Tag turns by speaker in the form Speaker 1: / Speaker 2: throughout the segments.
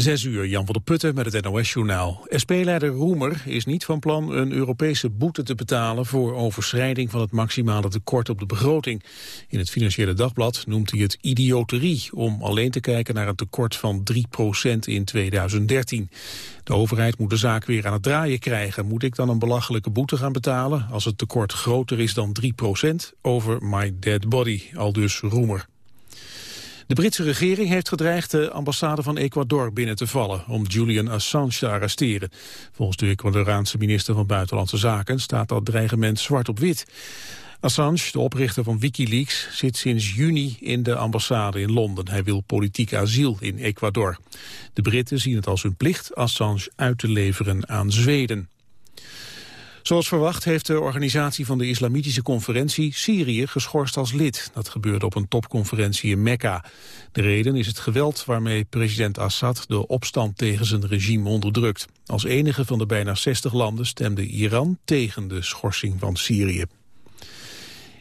Speaker 1: Zes uur, Jan van der Putten met het NOS-journaal. SP-leider Roemer is niet van plan een Europese boete te betalen... voor overschrijding van het maximale tekort op de begroting. In het Financiële Dagblad noemt hij het idioterie... om alleen te kijken naar een tekort van 3% in 2013. De overheid moet de zaak weer aan het draaien krijgen. Moet ik dan een belachelijke boete gaan betalen... als het tekort groter is dan 3% over my dead body, al dus Roemer. De Britse regering heeft gedreigd de ambassade van Ecuador binnen te vallen om Julian Assange te arresteren. Volgens de Ecuadoraanse minister van Buitenlandse Zaken staat dat dreigement zwart op wit. Assange, de oprichter van Wikileaks, zit sinds juni in de ambassade in Londen. Hij wil politiek asiel in Ecuador. De Britten zien het als hun plicht Assange uit te leveren aan Zweden. Zoals verwacht heeft de organisatie van de Islamitische Conferentie Syrië geschorst als lid. Dat gebeurde op een topconferentie in Mekka. De reden is het geweld waarmee president Assad de opstand tegen zijn regime onderdrukt. Als enige van de bijna 60 landen stemde Iran tegen de schorsing van Syrië.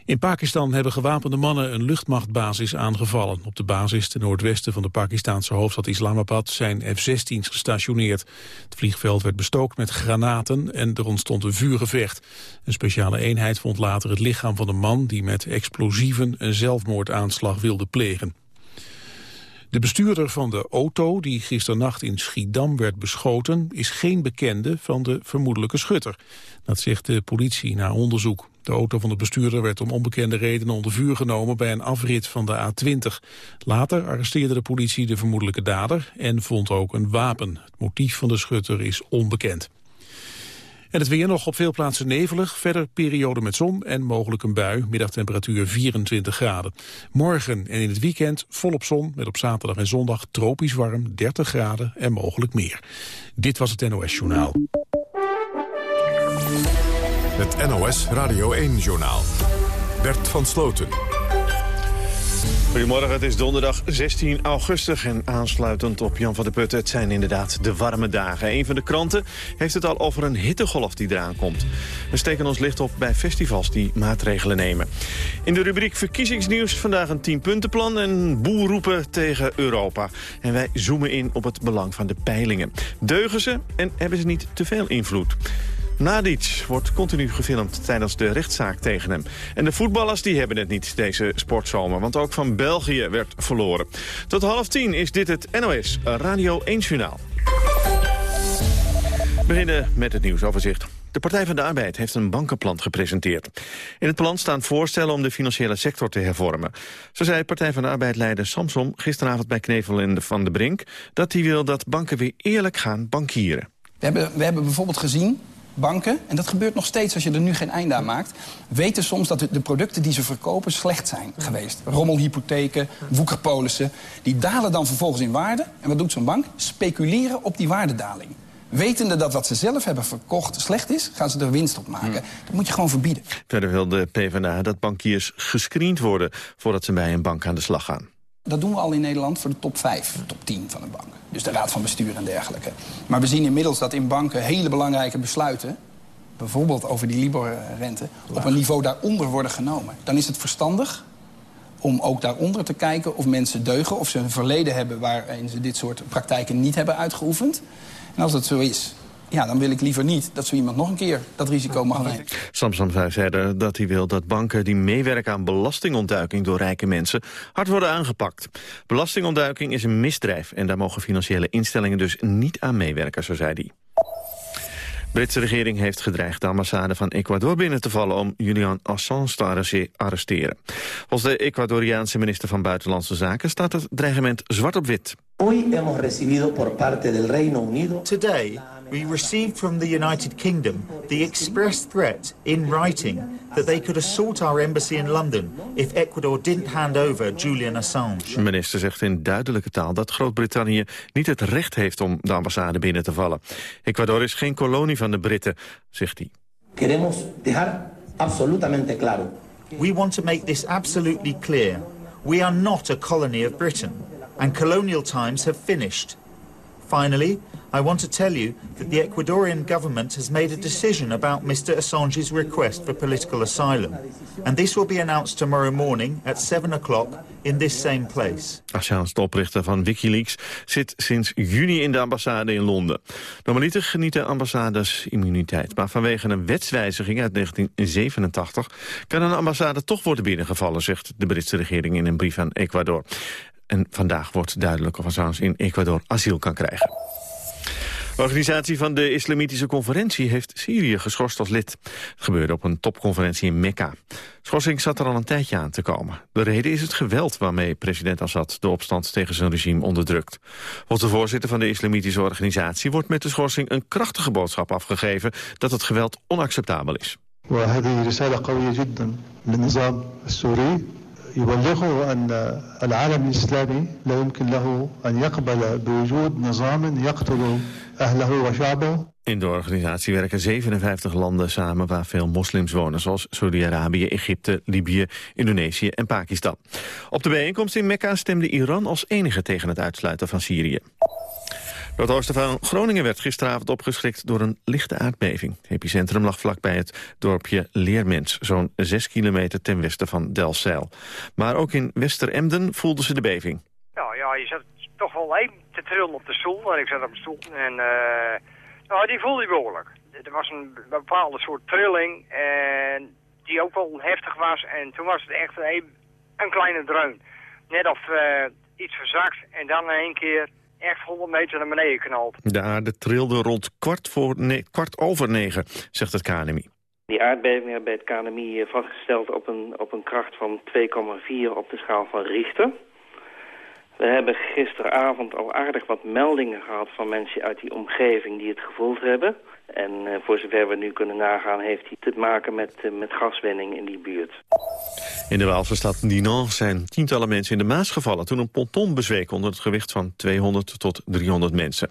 Speaker 1: In Pakistan hebben gewapende mannen een luchtmachtbasis aangevallen. Op de basis ten noordwesten van de Pakistanse hoofdstad Islamabad zijn F-16's gestationeerd. Het vliegveld werd bestookt met granaten en er ontstond een vuurgevecht. Een speciale eenheid vond later het lichaam van een man die met explosieven een zelfmoordaanslag wilde plegen. De bestuurder van de auto die gisternacht in Schiedam werd beschoten... is geen bekende van de vermoedelijke schutter. Dat zegt de politie na onderzoek. De auto van de bestuurder werd om onbekende redenen onder vuur genomen... bij een afrit van de A20. Later arresteerde de politie de vermoedelijke dader... en vond ook een wapen. Het motief van de schutter is onbekend. En het weer nog op veel plaatsen nevelig. Verder periode met zon en mogelijk een bui. Middagtemperatuur 24 graden. Morgen en in het weekend volop zon. Met op zaterdag en zondag tropisch warm 30 graden en mogelijk meer. Dit was het NOS Journaal.
Speaker 2: Het NOS Radio 1-journaal. Bert van Sloten.
Speaker 3: Goedemorgen, het is donderdag 16 augustus en aansluitend op Jan van der Putten. Het zijn inderdaad de warme dagen. Een van de kranten heeft het al over een hittegolf die eraan komt. We steken ons licht op bij festivals die maatregelen nemen. In de rubriek verkiezingsnieuws vandaag een 10-puntenplan en boelroepen tegen Europa. En wij zoomen in op het belang van de peilingen. Deugen ze en hebben ze niet te veel invloed? Nadic wordt continu gefilmd tijdens de rechtszaak tegen hem. En de voetballers die hebben het niet deze sportzomer, want ook van België werd verloren. Tot half tien is dit het NOS Radio 1 Journaal. We beginnen met het nieuwsoverzicht. De Partij van de Arbeid heeft een bankenplan gepresenteerd. In het plan staan voorstellen om de financiële sector te hervormen. Zo zei Partij van de Arbeid-leider Samsom gisteravond bij Knevel en Van de Brink... dat hij wil dat banken weer eerlijk gaan bankieren.
Speaker 4: We hebben, we hebben bijvoorbeeld gezien banken, en dat gebeurt nog steeds als je er nu geen einde aan maakt... weten soms dat de producten die ze verkopen slecht zijn geweest. Rommelhypotheken, woekerpolissen. Die dalen dan vervolgens in waarde. En wat doet zo'n bank? Speculeren op die waardedaling. Wetende dat wat ze zelf hebben verkocht slecht is, gaan ze er winst op maken. Hmm. Dat moet je gewoon verbieden.
Speaker 3: Verder wil de PvdA dat bankiers gescreend worden... voordat ze bij een bank aan de slag gaan.
Speaker 4: Dat doen we al in Nederland voor de top 5, top 10 van een bank. Dus de raad van bestuur en dergelijke. Maar we zien inmiddels dat in banken hele belangrijke besluiten... bijvoorbeeld over die Libor-rente... op een niveau daaronder worden genomen. Dan is het verstandig om ook daaronder te kijken of mensen deugen... of ze een verleden hebben waarin ze dit soort praktijken niet hebben uitgeoefend. En als dat zo is, ja, dan wil ik liever niet dat zo iemand nog een keer dat risico mag nemen.
Speaker 3: Samson zei verder dat hij wil dat banken die meewerken aan belastingontduiking door rijke mensen hard worden aangepakt. Belastingontduiking is een misdrijf en daar mogen financiële instellingen dus niet aan meewerken, zo zei hij. De Britse regering heeft gedreigd de ambassade van Ecuador binnen te vallen om Julian Assange te arresteren. Volgens de Ecuadoriaanse minister van Buitenlandse Zaken staat het dreigement zwart op wit.
Speaker 5: Today we received from the United Kingdom the express threat in writing that they could assault our embassy in London if Ecuador didn't hand over Julian Assange.
Speaker 3: De minister zegt in duidelijke taal dat Groot-Brittannië niet het recht heeft om de ambassade binnen te vallen. Ecuador is geen kolonie van de Britten, zegt hij.
Speaker 6: Queremos dejar absolutamente claro.
Speaker 5: We want to make this absolutely clear. We are not a colony of Britain, and colonial times have finished. Finally, I want to tell you that the Ecuadorian government has made a decision about Mr. Assange's request for political asylum. And this will be announced tomorrow morning at 7 o'clock in this same place.
Speaker 3: Assange, oprichter van Wikileaks, zit sinds juni in de ambassade in Londen. Normaliter genieten ambassades immuniteit. Maar vanwege een wetswijziging uit 1987 kan een ambassade toch worden binnengevallen, zegt de Britse regering in een brief aan Ecuador. En vandaag wordt duidelijk of Assange in Ecuador asiel kan krijgen. De organisatie van de Islamitische Conferentie heeft Syrië geschorst als lid. Het gebeurde op een topconferentie in Mekka. Schorsing zat er al een tijdje aan te komen. De reden is het geweld waarmee president Assad de opstand tegen zijn regime onderdrukt. Volgens de voorzitter van de Islamitische Organisatie wordt met de schorsing een krachtige boodschap afgegeven dat het geweld onacceptabel is.
Speaker 7: يبلغه أن العالم الإسلامي لا يمكن له أن يقبل بوجود نظام يقتل أهله وشعبه
Speaker 3: In de organisatie werken 57 landen samen waar veel moslims wonen... zoals Saudi-Arabië, Egypte, Libië, Indonesië en Pakistan. Op de bijeenkomst in Mekka stemde Iran als enige tegen het uitsluiten van Syrië. Het oosten van Groningen werd gisteravond opgeschrikt door een lichte aardbeving. Het epicentrum lag vlakbij het dorpje Leermens, zo'n 6 kilometer ten westen van Delfzijl. Maar ook in Westeremden voelden ze de beving.
Speaker 8: Nou ja, je zat toch wel even te trillen op de stoel. En ik zat op de stoel en uh, nou, die voelde je behoorlijk. Er was een bepaalde soort trilling en die ook wel heftig was. En toen was het echt een, kleine dreun. Net of uh, iets verzakt en dan in één keer echt 100 meter naar beneden knalt.
Speaker 3: De aarde trilde rond kwart, voor kwart over negen, zegt het KNMI.
Speaker 9: Die aardbeving hebben bij het KNMI eh, vastgesteld op een, op een kracht van 2,4 op de schaal van Richter. We hebben gisteravond al aardig wat meldingen gehad van mensen uit die omgeving die het gevoeld hebben. En uh, voor zover we nu kunnen nagaan heeft hij te maken met, uh, met gaswinning in die buurt.
Speaker 3: In de Waalse stad Dinan zijn tientallen mensen in de Maas gevallen... toen een ponton bezweek onder het gewicht van 200 tot 300 mensen.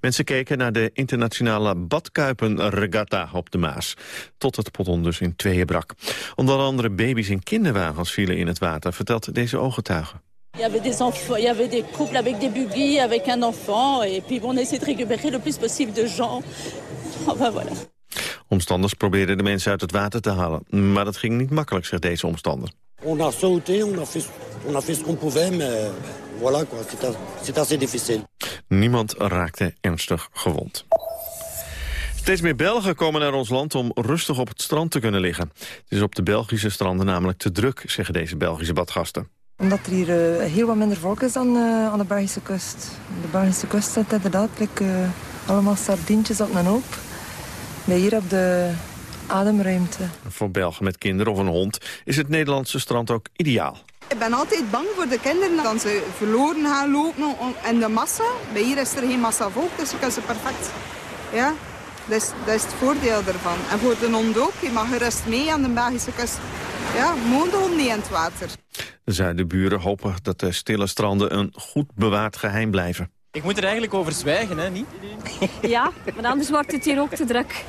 Speaker 3: Mensen keken naar de internationale badkuipenregatta op de Maas. Tot het ponton dus in tweeën brak. Onder andere baby's en kinderwagens vielen in het water, vertelt deze ooggetuige.
Speaker 10: Il y avait des enfants, il y avait des couples avec des buggy, avec un enfant, et puis on essaie de récupérer le plus possible de gens. Enfin voilà.
Speaker 3: Omstanders probeerden de mensen uit het water te halen. Maar dat ging niet makkelijk, zegt deze omstander.
Speaker 11: On a sauté, on a fait, on a fait ce qu'on pouvait, mais voilà quoi, c'est assez difficile.
Speaker 3: Niemand raakte ernstig gewond. Steeds meer Belgen komen naar ons land om rustig op het strand te kunnen liggen. Het is op de Belgische stranden namelijk te druk, zeggen deze Belgische badgasten
Speaker 12: omdat er hier uh, heel wat minder volk is dan uh, aan de Belgische kust. De Belgische kust zit inderdaad like, uh, allemaal sardientjes op een hoop. Maar hier op de ademruimte.
Speaker 3: Voor Belgen met kinderen of een hond is het Nederlandse strand ook ideaal.
Speaker 13: Ik ben altijd bang voor de kinderen dat ze verloren gaan lopen in de massa. Bij hier is er geen massa volk, dus je kan ze perfect... Ja, dat is, dat is het voordeel ervan. En voor de hond ook, je mag gerust mee aan de Belgische kust. Ja, monden niet in het water.
Speaker 3: De zuidenburen hopen dat de stille stranden een goed bewaard geheim blijven.
Speaker 14: Ik moet er eigenlijk over zwijgen, hè, niet?
Speaker 15: Ja, maar anders wordt het hier ook te druk.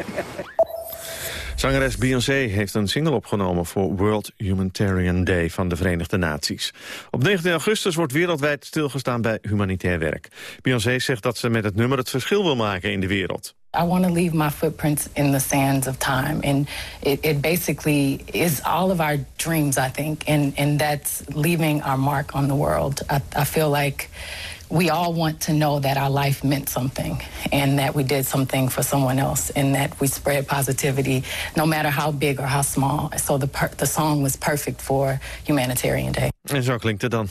Speaker 3: Zangeres Beyoncé heeft een single opgenomen voor World Humanitarian Day van de Verenigde Naties. Op 19 augustus wordt wereldwijd stilgestaan bij humanitair werk. Beyoncé zegt dat ze met het nummer het verschil wil maken in de wereld.
Speaker 16: I want to leave my footprints in the sands of time. And it, it, basically is all of our dreams, I think. And, and that's leaving our mark on the world. I, I feel like we all want to know that our life meant something and that we did something for someone else and that we spread positivity no matter how big or how small. So the, the song was perfect for Humanitarian Day.
Speaker 3: En zo klinkt dan.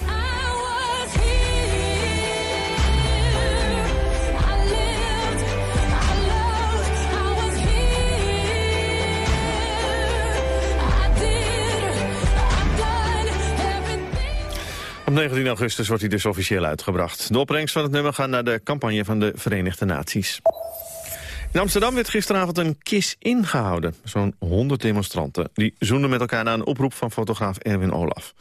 Speaker 3: Op 19 augustus wordt hij dus officieel uitgebracht. De opbrengst van het nummer gaat naar de campagne van de Verenigde Naties. In Amsterdam werd gisteravond een kiss ingehouden. Zo'n 100 demonstranten. Die zoenden met elkaar naar een oproep van fotograaf Erwin Olaf.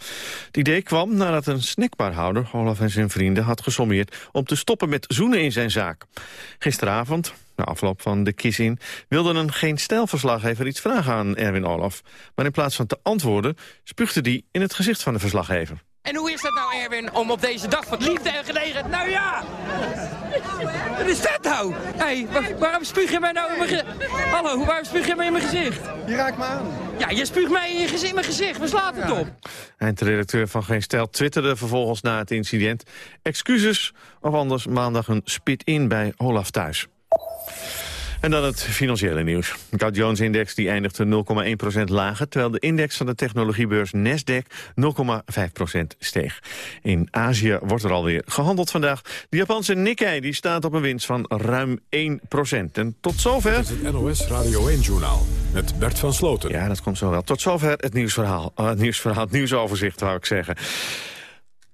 Speaker 3: Het idee kwam nadat een snackbarhouder, Olaf en zijn vrienden, had gesommeerd om te stoppen met zoenen in zijn zaak. Gisteravond, na afloop van de kiss-in, wilde een geen stijlverslaggever iets vragen aan Erwin Olaf. Maar in plaats van te antwoorden, spuugde die in het gezicht van de verslaggever.
Speaker 17: En hoe is dat nou, Erwin, om op deze dag van liefde en genegenheid... Nou ja! Wat is dat nou? Hé, hey, waarom spuug je mij nou in mijn gezicht? Hallo, waarom spuug je mij in mijn gezicht?
Speaker 18: Je raakt me aan.
Speaker 17: Ja, je spuugt mij in, je gezicht, in mijn gezicht. Waar slaat het op?
Speaker 19: Eindredacteur van Geen Stijl twitterde vervolgens na het incident... excuses of anders maandag een spit-in bij Olaf thuis. En dan het financiële nieuws. De Dow Jones-index die eindigde 0,1% lager... terwijl de index van de technologiebeurs Nasdaq 0,5% steeg. In Azië wordt er alweer gehandeld vandaag. De Japanse Nikkei die staat op een winst van ruim 1% En tot zover...
Speaker 2: Het, het NOS Radio 1-journaal met Bert van Sloten.
Speaker 19: Ja, dat komt zo wel. Tot zover het nieuwsverhaal. Uh, het nieuwsverhaal, het nieuwsoverzicht, wou ik zeggen.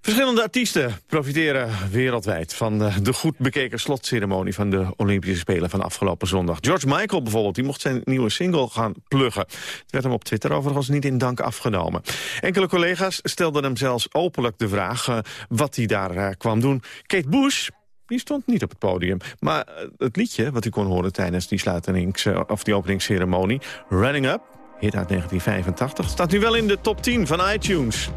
Speaker 19: Verschillende artiesten profiteren wereldwijd van de, goed bekeken slotceremonie van de Olympische Spelen van afgelopen zondag. George Michael bijvoorbeeld, die mocht zijn nieuwe single gaan pluggen. Het werd hem op Twitter overigens niet in dank afgenomen. Enkele collega's stelden hem zelfs openlijk de vraag uh, wat hij daar uh, kwam doen. Kate Bush, die stond niet op het podium. Maar het liedje wat u kon horen tijdens die, sluitenings, of die openingsceremonie, Running Up, hit uit 1985, staat nu wel in de top 10 van iTunes.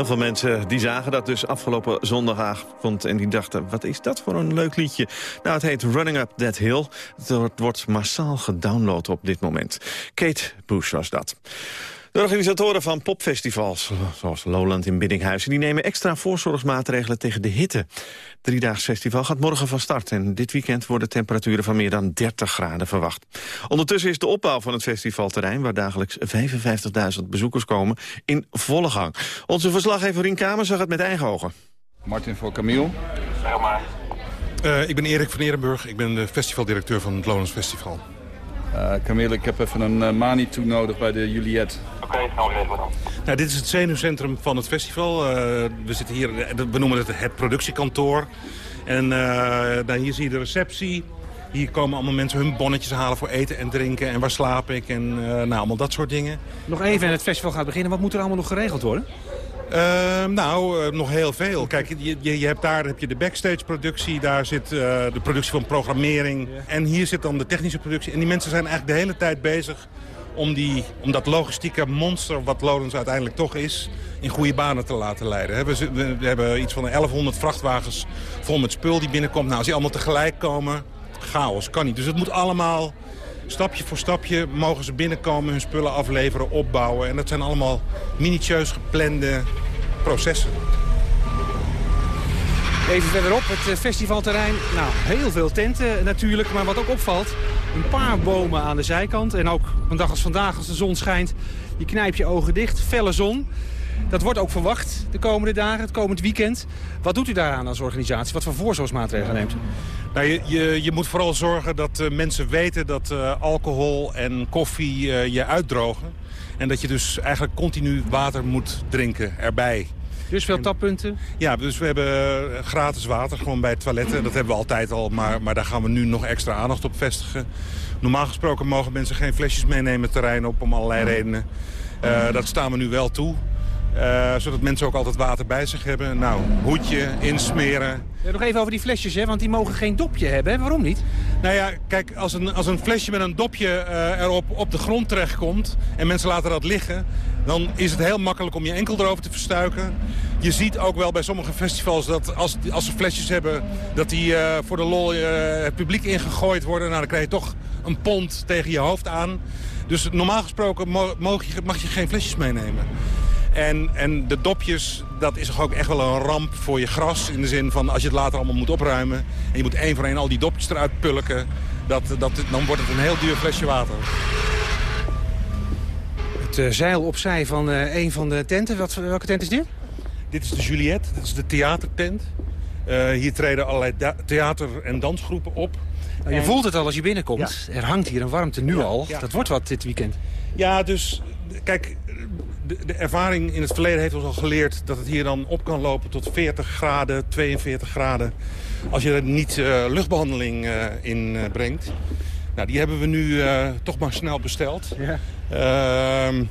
Speaker 3: Heel veel mensen die zagen dat dus afgelopen zondagavond... en die dachten, wat is dat voor een leuk liedje? Nou, het heet Running Up That Hill. Het wordt massaal gedownload op dit moment. Kate Bush was dat. De organisatoren van popfestivals, zoals Lowland in Biddinghuizen... die nemen extra voorzorgsmaatregelen tegen de hitte. Driedaags festival gaat morgen van start... en dit weekend worden temperaturen van meer dan 30 graden verwacht. Ondertussen is de opbouw van het festivalterrein... waar dagelijks 55.000 bezoekers komen, in volle gang. Onze verslaggever Rien Kamer zag het met eigen ogen.
Speaker 20: Martin voor Camille. Zeg maar. Uh, ik ben Erik van Eerenburg. Ik ben de festivaldirecteur van het Lowlands Festival.
Speaker 21: Uh, Camille, ik heb even een uh, mani toe nodig bij de Juliet.
Speaker 20: Oké, okay, gaan we regelen dan. Nou, dit is het zenuwcentrum van het festival. Uh, we zitten hier, we noemen het het productiekantoor. En nou, hier zie je de receptie. Hier komen allemaal mensen hun bonnetjes halen voor eten en drinken. En waar slaap ik en nou, allemaal dat soort dingen.
Speaker 22: Nog even en het festival gaat beginnen. Wat moet er allemaal nog geregeld worden?
Speaker 20: Uh, nou, uh, nog heel veel. Kijk, je, je, je, hebt daar heb je de backstage productie, daar zit uh, de productie van programmering. En hier zit dan de technische productie. En die mensen zijn eigenlijk de hele tijd bezig om, die, om dat logistieke monster wat Lodens uiteindelijk toch is... in goede banen te laten leiden. We, we hebben iets van 1100 vrachtwagens vol met spul die binnenkomt. Nou, als die allemaal tegelijk komen, chaos, kan niet. Dus het moet allemaal stapje voor stapje mogen ze binnenkomen, hun spullen afleveren, opbouwen. En dat zijn allemaal minutieus geplande processen.
Speaker 22: Even verderop, het eh, festivalterrein. Nou, heel veel tenten natuurlijk, maar wat ook opvalt... een paar bomen aan de zijkant. En ook een dag als vandaag, als de zon schijnt, je knijp je ogen dicht, felle zon. Dat wordt ook verwacht de komende dagen, het komend weekend. Wat doet u daaraan als organisatie? Wat voor voorzorgsmaatregelen neemt u?
Speaker 20: Nou, je, je, je, moet vooral zorgen dat uh, mensen weten dat uh, alcohol en koffie uh, je uitdrogen. En dat je dus eigenlijk continu water moet drinken erbij.
Speaker 22: Dus veel tappunten?
Speaker 20: Ja, dus we hebben gratis water gewoon bij toiletten. Dat hebben we altijd al, maar, maar daar gaan we nu nog extra aandacht op vestigen. Normaal gesproken mogen mensen geen flesjes meenemen terrein op om allerlei redenen. dat staan we nu wel toe. Uh, zodat mensen ook altijd water bij zich hebben. Nou, hoedje, insmeren.
Speaker 22: Nog even over die flesjes, hè? want die mogen geen dopje hebben. Hè? Waarom niet?
Speaker 20: Nou ja, kijk, als een, als een flesje met een dopje uh, erop op de grond terechtkomt... en mensen laten dat liggen, dan is het heel makkelijk om je enkel erover te verstuiken. Je ziet ook wel bij sommige festivals dat als, als ze flesjes hebben... dat die uh, voor de lol het publiek ingegooid worden. Nou, dan krijg je toch een pond tegen je hoofd aan. Dus normaal gesproken mag je, mag je geen flesjes meenemen. En, en de dopjes, dat is toch ook echt wel een ramp voor je gras. In de zin van als je het later allemaal moet opruimen... en je moet één voor één al die dopjes eruit pulken... Dat, dat, dan wordt het een heel duur flesje water.
Speaker 22: Het uh, zeil opzij van uh, een van de tenten. Wat, welke tent is dit?
Speaker 20: Dit is de Juliette, dit is de theatertent. Uh, hier treden allerlei theater- en dansgroepen op.
Speaker 22: Nou, je voelt het al als je binnenkomt. Er hangt hier een warmte nu al. Dat wordt wat dit weekend.
Speaker 20: Ja, dus kijk, de, de, ervaring in het verleden heeft ons al geleerd... dat het hier dan op kan lopen tot 40 graden, 42 graden... als je er niet uh, luchtbehandeling uh, in uh, brengt. Nou, die hebben we nu toch maar snel besteld. Ja. Ehm,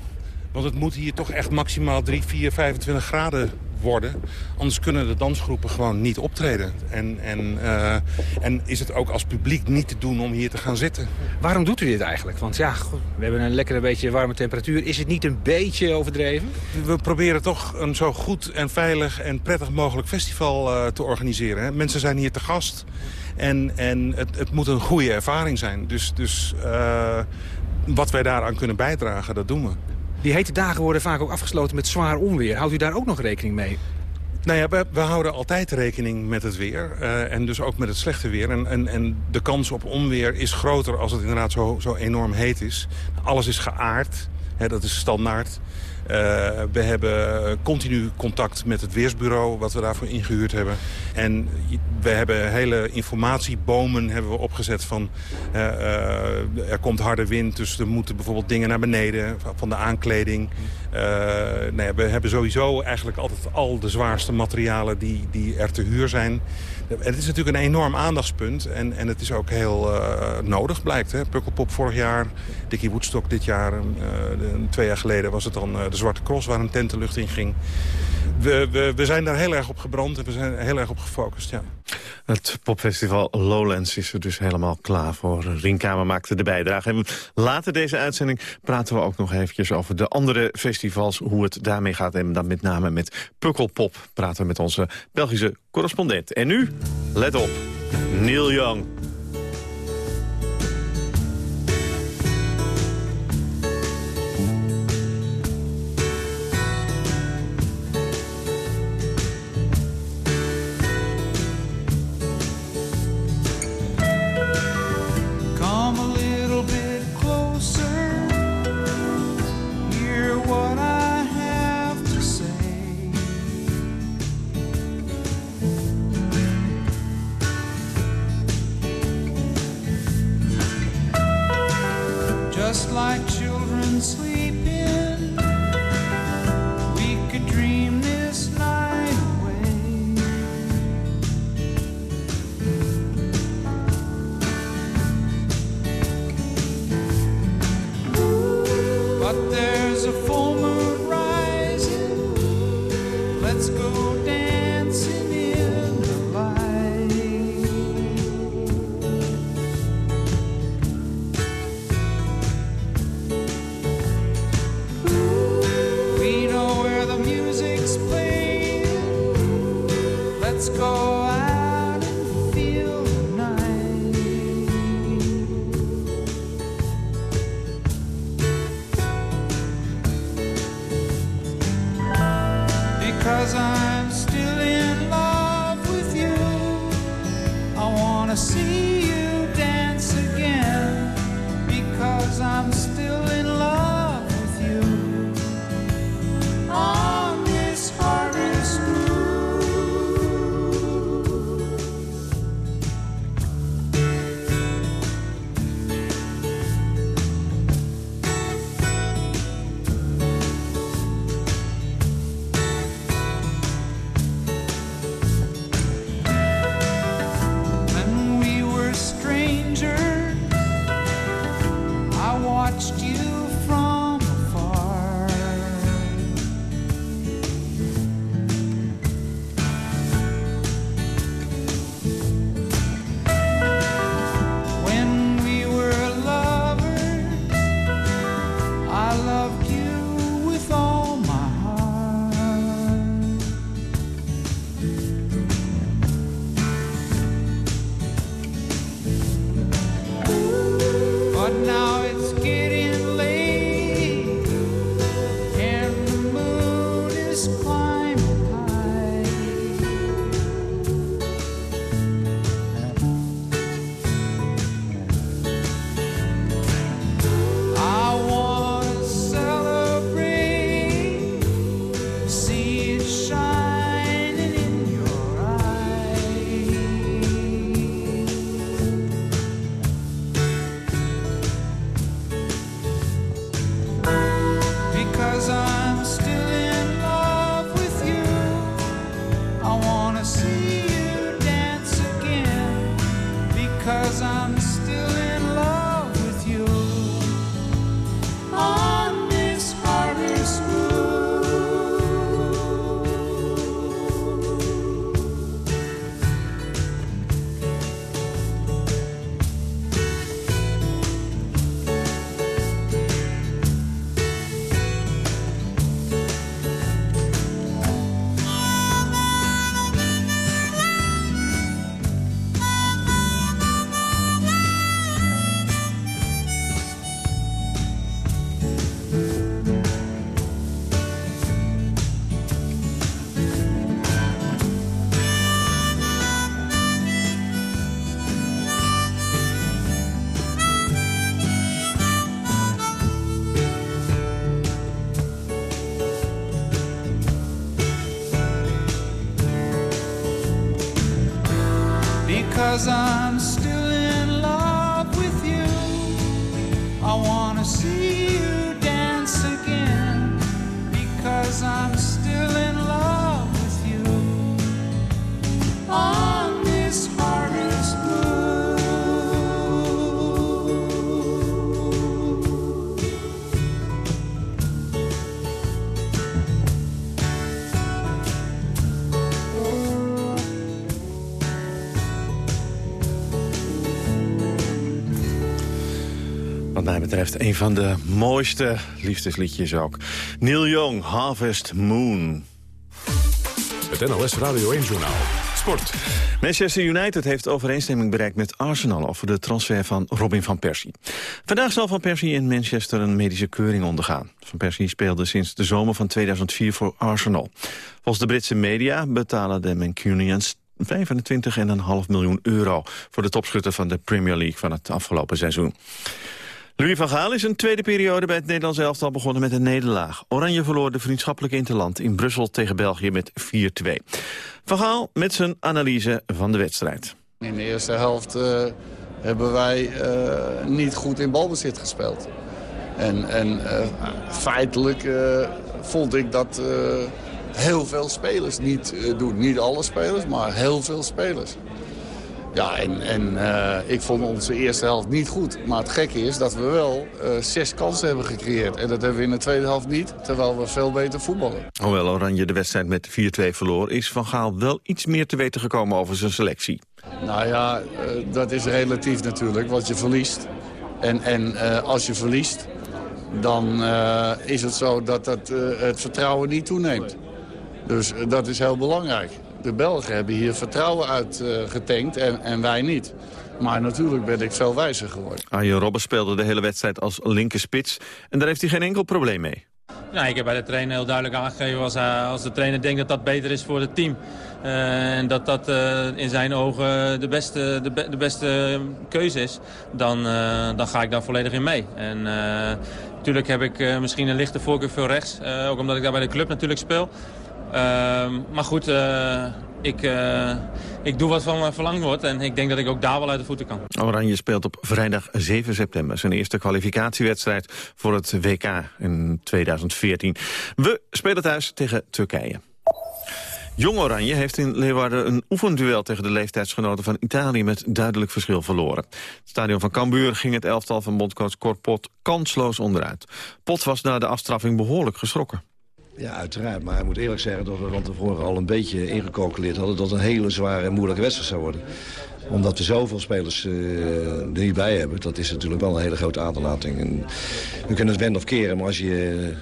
Speaker 20: want het moet hier toch echt maximaal 3, 4, 25 graden worden. Anders kunnen de dansgroepen gewoon niet optreden. En, en, uh, en is het ook als publiek niet te doen om hier te gaan zitten.
Speaker 22: Waarom doet u dit eigenlijk? Want ja, we hebben een lekkere beetje warme temperatuur. Is het niet een beetje overdreven?
Speaker 20: We proberen toch een zo goed en veilig en prettig mogelijk festival uh, te organiseren. Hè. Mensen zijn hier te gast. En, en het, het moet een goede ervaring zijn. Dus, dus uh, wat wij daaraan kunnen bijdragen, dat doen we.
Speaker 22: Die hete dagen worden vaak ook afgesloten met zwaar onweer. Houdt u daar ook nog rekening mee?
Speaker 20: Nou ja, we, houden altijd rekening met het weer. Uh, en dus ook met het slechte weer. En, en, en de kans op onweer is groter als het inderdaad zo, zo enorm heet is. Alles is geaard. Hè, dat is standaard. Uh, we hebben continu contact met het weersbureau, wat we daarvoor ingehuurd hebben. En we hebben hele informatiebomen hebben we opgezet van... Uh, uh, er komt harde wind, dus er moeten bijvoorbeeld dingen naar beneden van de aankleding. nou we hebben sowieso eigenlijk altijd al de zwaarste materialen die, die er te huur zijn. Het is natuurlijk een enorm aandachtspunt en, en het is ook heel uh, nodig, blijkt. Hè? Pukkelpop vorig jaar, Dickie Woodstock dit jaar, uh, twee jaar geleden was het dan uh, de Zwarte Cross waar een tent de lucht in ging. We, we, we zijn daar heel erg op gebrand en we zijn heel erg op gefocust, ja.
Speaker 23: Het popfestival Lowlands is er dus helemaal klaar voor. Ringkamer maakte de bijdrage. Later deze uitzending praten we ook nog eventjes over de andere festivals... hoe het daarmee gaat en dan met name met Pukkelpop... praten we met onze Belgische correspondent. En nu, let op, Neil Young.
Speaker 3: Van de mooiste liefdesliedjes ook. Neil Young, Harvest Moon.
Speaker 2: Het NOS Radio 1-journaal. Sport.
Speaker 3: Manchester United heeft overeenstemming bereikt met Arsenal... over de transfer van Robin van Persie. Vandaag zal Van Persie in Manchester een medische keuring ondergaan. Van Persie speelde sinds de zomer van 2004 voor Arsenal. Volgens de Britse media betalen de Mancunians 25,5 miljoen euro... voor de topschutter van de Premier League van het afgelopen seizoen. Louis van Gaal is een tweede periode bij het Nederlands elftal begonnen met een nederlaag. Oranje verloor de vriendschappelijke interland in Brussel tegen België met 4-2. Van Gaal met zijn analyse van de wedstrijd.
Speaker 24: In de eerste helft uh, hebben wij uh, niet goed in balbezit gespeeld. En, en uh, feitelijk vond ik dat heel veel spelers niet doen. Niet alle spelers, maar heel veel spelers. Ja, en, en uh, ik vond onze eerste helft niet goed. Maar het gekke is dat we wel uh, zes kansen hebben gecreëerd. En dat hebben we in de tweede helft niet, terwijl we veel beter voetballen.
Speaker 3: Hoewel Oranje de wedstrijd met 4-2 verloor... is Van Gaal wel iets meer te weten gekomen over zijn selectie.
Speaker 24: Nou ja, uh, dat is relatief natuurlijk, want je verliest. En, en als je verliest, dan is het zo dat dat, het vertrouwen niet toeneemt. Dus dat is heel belangrijk de Belgen hebben hier vertrouwen uitgetankt en, en wij niet. Maar natuurlijk ben ik veel wijzer geworden.
Speaker 3: Arjen Robben speelde de hele wedstrijd als linkerspits. En daar heeft hij geen enkel probleem mee.
Speaker 25: Nou, ik heb bij de trainer heel duidelijk aangegeven... als, hij, als de trainer denkt dat dat beter is voor het team... Uh, en dat dat uh, in zijn ogen de beste, de, be de, beste keuze is... Dan, uh, dan ga ik daar volledig in mee. En natuurlijk heb ik misschien een lichte voorkeur voor rechts. ook omdat ik daar bij de club natuurlijk speel. Ehm, maar goed, uh, ik, uh, ik doe wat van me verlangd wordt. En ik denk dat ik ook daar wel uit de voeten kan.
Speaker 3: Oranje speelt op vrijdag 7 september zijn eerste kwalificatiewedstrijd voor het WK in 2014. We spelen thuis tegen Turkije. Jong Oranje heeft in Leeuwarden een oefenduel tegen de leeftijdsgenoten van Italië met duidelijk verschil verloren. Het stadion van Cambuur ging het elftal van bondcoach Korpot kansloos onderuit. Pot was na de afstraffing behoorlijk geschrokken.
Speaker 26: Ja, uiteraard. Maar ik moet eerlijk zeggen dat we van tevoren al een beetje ingecalculeerd hadden... dat het een hele zware en moeilijke wedstrijd zou worden. Omdat we zoveel spelers uh, er niet bij hebben, dat is natuurlijk wel een hele grote aderlating. En we kunnen het wenden of keren, maar als je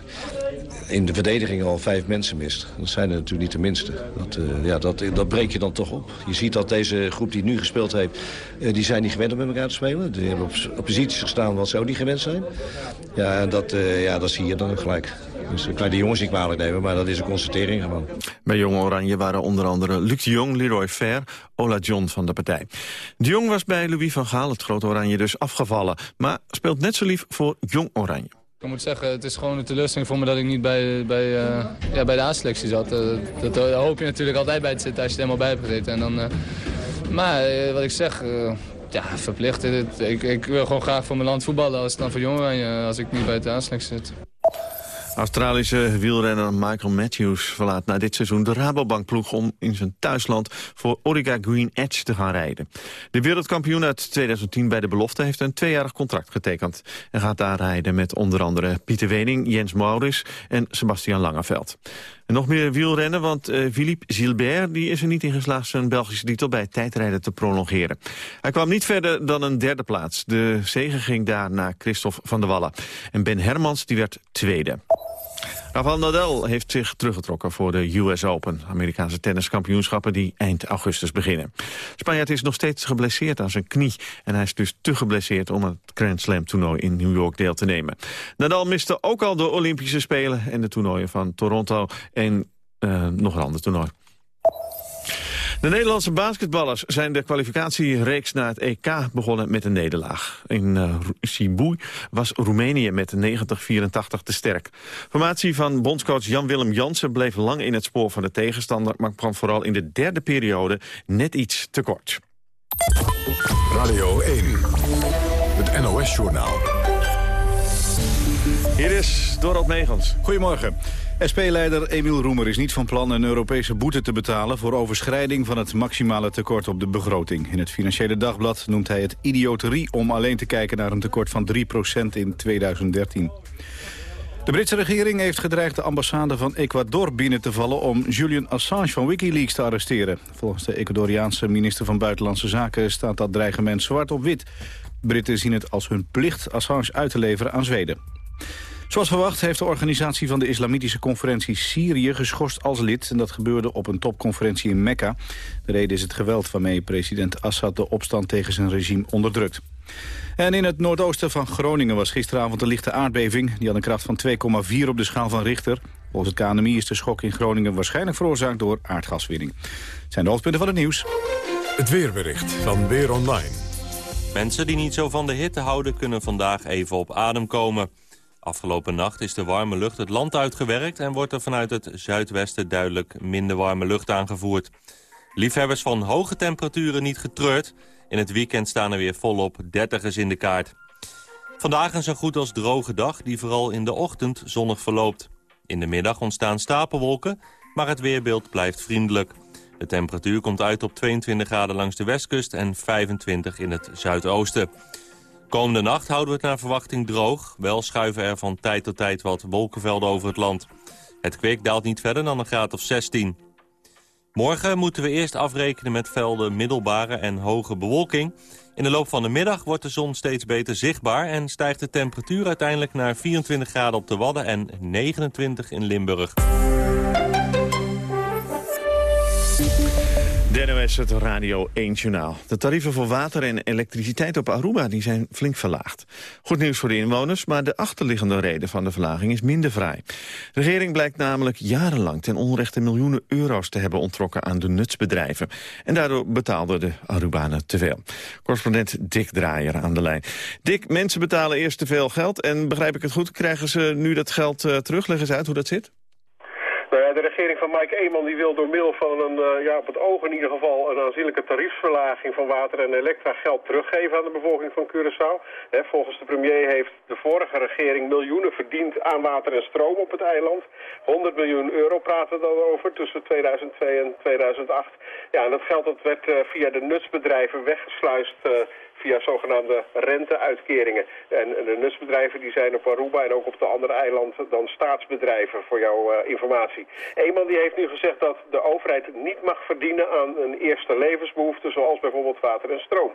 Speaker 26: in de verdediging al vijf mensen mist... dan zijn er natuurlijk niet de minste. Dat, uh, ja, dat, dat breek je dan toch op. Je ziet dat deze groep die nu gespeeld heeft... Die zijn niet gewend om met elkaar te spelen. Die hebben op, posities gestaan wat ze ook niet gewend zijn. Ja, dat, ja, dat zie je dan gelijk. Dus ik kan die jongens niet kwalijk nemen, maar dat is een constatering gewoon.
Speaker 3: Bij Jong Oranje waren onder andere Luc de Jong, Leroy Fer, Ola John van de partij. De Jong was bij Louis van Gaal, het grote Oranje, dus afgevallen. Maar speelt net zo lief voor Jong Oranje.
Speaker 27: Ik moet zeggen, het is gewoon een teleurstelling voor me dat ik niet bij, bij, uh, ja, bij de A-selectie zat. Uh, dat, dat, hoop je natuurlijk altijd bij te zitten als je er helemaal bij hebt gezeten. En dan, uh, maar wat ik zeg, ja, verplicht. Ik, ik wil gewoon graag voor mijn land voetballen als het dan voor jongeren als ik niet bij de A-selectie zit.
Speaker 3: Australische wielrenner Michael Matthews verlaat na dit seizoen de Rabobankploeg om in zijn thuisland voor Orica Green Edge te gaan rijden. De wereldkampioen uit 2010 bij de belofte heeft een tweejarig contract getekend en gaat daar rijden met onder andere Pieter Wening, Jens Maurits en Sebastian Langeveld. En nog meer wielrennen, want uh, Philippe Gilbert die is er niet in geslaagd zijn Belgische titel bij tijdrijden te prolongeren. Hij kwam niet verder dan een derde plaats. De zege ging daar naar Christophe van der Wallen. En Ben Hermans die werd tweede. Rafael Nadal heeft zich teruggetrokken voor de US Open. Amerikaanse tenniskampioenschappen die eind augustus beginnen. Spanjaard is nog steeds geblesseerd aan zijn knie. En hij is dus te geblesseerd om het Grand Slam toernooi in New York deel te nemen. Nadal miste ook al de Olympische Spelen en de toernooien van Toronto en uh, nog een ander toernooi. De Nederlandse basketballers zijn de kwalificatiereeks naar het EK begonnen met een nederlaag. In uh, was Roemenië met 90-84 te sterk. Formatie van bondscoach Jan-Willem Jansen bleef lang in het spoor van de tegenstander... maar kwam vooral in de derde periode net iets tekort.
Speaker 2: Radio 1, het NOS-journaal.
Speaker 3: Hier is Dorot Megens.
Speaker 28: Goedemorgen. SP-leider Emiel Roemer is niet van plan een Europese boete te betalen... voor overschrijding van het maximale tekort op de begroting. In het Financiële Dagblad noemt hij het idioterie... om alleen te kijken naar een tekort van 3% in 2013. De Britse regering heeft gedreigd de ambassade van Ecuador binnen te vallen... om Julian Assange van Wikileaks te arresteren. Volgens de Ecuadoriaanse minister van Buitenlandse Zaken staat dat dreigement zwart op wit. Britten zien het als hun plicht Assange uit te leveren aan Zweden. Zoals verwacht heeft de organisatie van de islamitische conferentie Syrië geschorst als lid. En dat gebeurde op een topconferentie in Mekka. De reden is het geweld waarmee president Assad de opstand tegen zijn regime onderdrukt. En in het noordoosten van Groningen was gisteravond een lichte aardbeving. Die had een kracht van 2,4 op de schaal van Richter. Volgens het KNMI is de schok in Groningen waarschijnlijk veroorzaakt door aardgaswinning. Het zijn de hoofdpunten van het nieuws.
Speaker 2: Het weerbericht van Weer Online.
Speaker 29: Mensen die niet zo van de hitte houden kunnen vandaag even op adem komen. Afgelopen nacht is de warme lucht het land uitgewerkt... en wordt er vanuit het zuidwesten duidelijk minder warme lucht aangevoerd. Liefhebbers van hoge temperaturen niet getreurd. In het weekend staan er weer volop dertigers in de kaart. Vandaag een zo goed als droge dag die vooral in de ochtend zonnig verloopt. In de middag ontstaan stapelwolken, maar het weerbeeld blijft vriendelijk. De temperatuur komt uit op 22 graden langs de westkust en 25 in het zuidoosten. Komende nacht houden we het naar verwachting droog. Wel schuiven er van tijd tot tijd wat wolkenvelden over het land. Het kwik daalt niet verder dan een graad of 16. Morgen moeten we eerst afrekenen met velden middelbare en hoge bewolking. In de loop van de middag wordt de zon steeds beter zichtbaar... en stijgt de temperatuur uiteindelijk naar 24 graden op de Wadden en 29 in Limburg.
Speaker 3: Derde NOS, het Radio 1 Journaal. De tarieven voor water en elektriciteit op Aruba die zijn flink verlaagd. Goed nieuws voor de inwoners, maar de achterliggende reden van de verlaging is minder vrij. De regering blijkt namelijk jarenlang ten onrechte miljoenen euro's te hebben ontrokken aan de nutsbedrijven. En daardoor betaalden de Arubanen te veel. Correspondent Dick Draaier aan de lijn. Dick, mensen betalen eerst te veel geld en begrijp ik het goed, krijgen ze nu dat geld uh, terug? Leg eens uit hoe dat zit.
Speaker 30: De regering van Mike Eeman die wil door middel van een, uh, ja, op het oog in ieder geval, een aanzienlijke tariefsverlaging van water en elektra geld teruggeven aan de bevolking van Curaçao. Volgens de premier heeft de vorige regering miljoenen verdiend aan water en stroom op het eiland. 100 miljoen euro praten we dan over tussen 2002 en 2008. Ja, en dat geld dat werd uh, via de nutsbedrijven weggesluist uh, via zogenaamde renteuitkeringen. En de nutsbedrijven die zijn op Aruba en ook op de andere eilanden dan staatsbedrijven voor jouw uh, informatie. Eeman die heeft nu gezegd dat de overheid niet mag verdienen aan een eerste levensbehoefte zoals bijvoorbeeld water en stroom.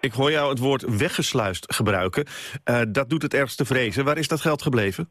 Speaker 3: Ik hoor jou het woord weggesluist gebruiken. Uh, dat doet het ergste vrezen. Waar is dat geld gebleven?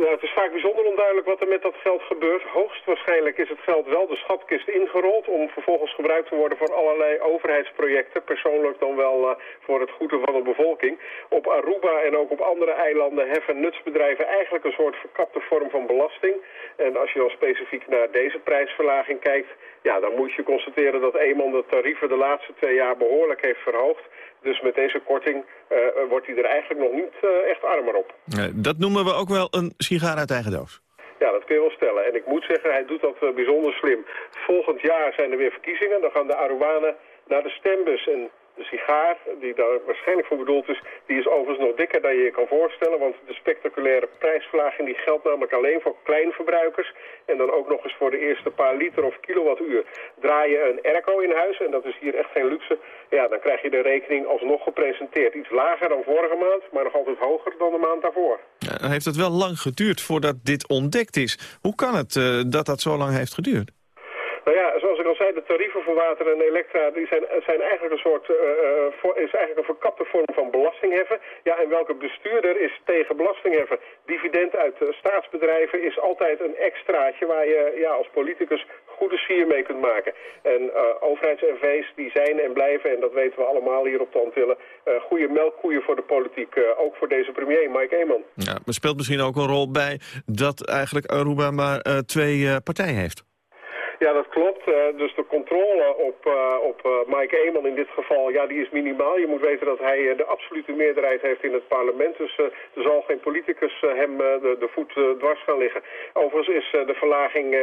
Speaker 30: Nou, het is vaak bijzonder onduidelijk wat er met dat geld gebeurt. Hoogstwaarschijnlijk is het geld wel de schatkist ingerold... om vervolgens gebruikt te worden voor allerlei overheidsprojecten. Persoonlijk dan wel uh, voor het goede van de bevolking. Op Aruba en ook op andere eilanden heffen nutsbedrijven eigenlijk een soort verkapte vorm van belasting. En als je dan specifiek naar deze prijsverlaging kijkt... ja, dan moet je constateren dat eenmaal de tarieven de laatste twee jaar behoorlijk heeft verhoogd. Dus met deze korting uh, wordt hij er eigenlijk nog niet uh, echt armer op.
Speaker 3: Dat noemen we ook wel een sigaar uit eigen doos.
Speaker 30: Ja, dat kun je wel stellen. En ik moet zeggen, hij doet dat bijzonder slim. Volgend jaar zijn er weer verkiezingen. Dan gaan de Arubanen naar de stembus. En de sigaar, die daar waarschijnlijk voor bedoeld is, die is overigens nog dikker dan je je kan voorstellen. Want de spectaculaire prijsverlaging die geldt namelijk alleen voor kleinverbruikers. En dan ook nog eens voor de eerste paar liter of kilowattuur. Draai je een airco in huis, en dat is hier echt geen luxe, ja, dan krijg je de rekening alsnog gepresenteerd. Iets lager dan vorige maand, maar nog altijd hoger dan de maand daarvoor.
Speaker 3: Dan heeft het wel lang geduurd voordat dit ontdekt is. Hoe kan het uh, dat dat zo lang heeft geduurd?
Speaker 30: Nou ja, zoals ik al zei, de tarieven voor water en elektra die zijn, zijn eigenlijk een soort, uh, voor, is eigenlijk een verkapte vorm van belastingheffen. Ja, en welke bestuurder is tegen belastingheffen? Dividend uit uh, staatsbedrijven is altijd een extraatje waar je ja, als politicus goede sier mee kunt maken. En uh, overheids-NV's die zijn en blijven, en dat weten we allemaal hier op de Antillen, goede melkkoeien voor de politiek. Ook voor deze premier, Mike Eeman.
Speaker 3: Ja, maar speelt misschien ook een rol bij dat eigenlijk Aruba maar twee partijen heeft?
Speaker 30: Ja, dat klopt. Uh, dus de controle op, uh, op uh, Mike Eeman in dit geval, ja, die is minimaal. Je moet weten dat hij de absolute meerderheid heeft in het parlement. Dus er zal geen politicus hem de, de, voet dwars gaan liggen. Overigens is de verlaging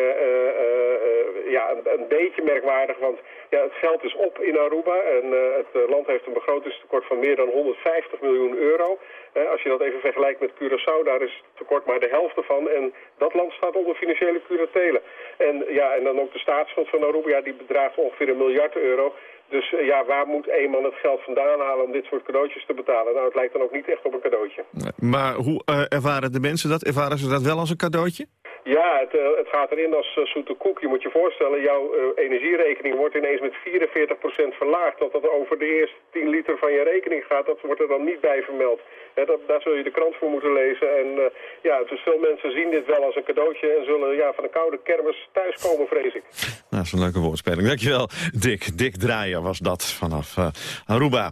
Speaker 30: ja, een, beetje merkwaardig, want ja, het geld is op in Aruba. En het land heeft een begrotingstekort van meer dan 150 miljoen euro. als je dat even vergelijkt met Curaçao, daar is het tekort maar de helft ervan. En dat land staat onder financiële curatelen. En ja, en dan ook de staatsschuld van Aruba, die bedraagt ongeveer een miljard euro. Dus uh, ja, waar moet een man het geld vandaan halen om dit soort cadeautjes te betalen? Nou, het lijkt dan ook niet echt op een cadeautje.
Speaker 3: Maar hoe uh, ervaren de mensen dat? Ervaren ze dat wel als een cadeautje?
Speaker 30: Ja, het, eh, het gaat erin als eh, zoete koek. Je moet je voorstellen, jouw eh, energierekening wordt ineens met 44% verlaagd. Dat dat over de eerste 10 liter van je rekening gaat, dat wordt er dan niet bij vermeld. Dat, daar zul je de krant voor moeten lezen. En ja, dus veel mensen zien dit wel als een cadeautje en zullen ja, van een koude kermis thuiskomen, vrees ik.
Speaker 3: Nou, dat is een leuke woordspeling. Dankjewel, Dick. Dick Draaier was dat vanaf eh, Aruba.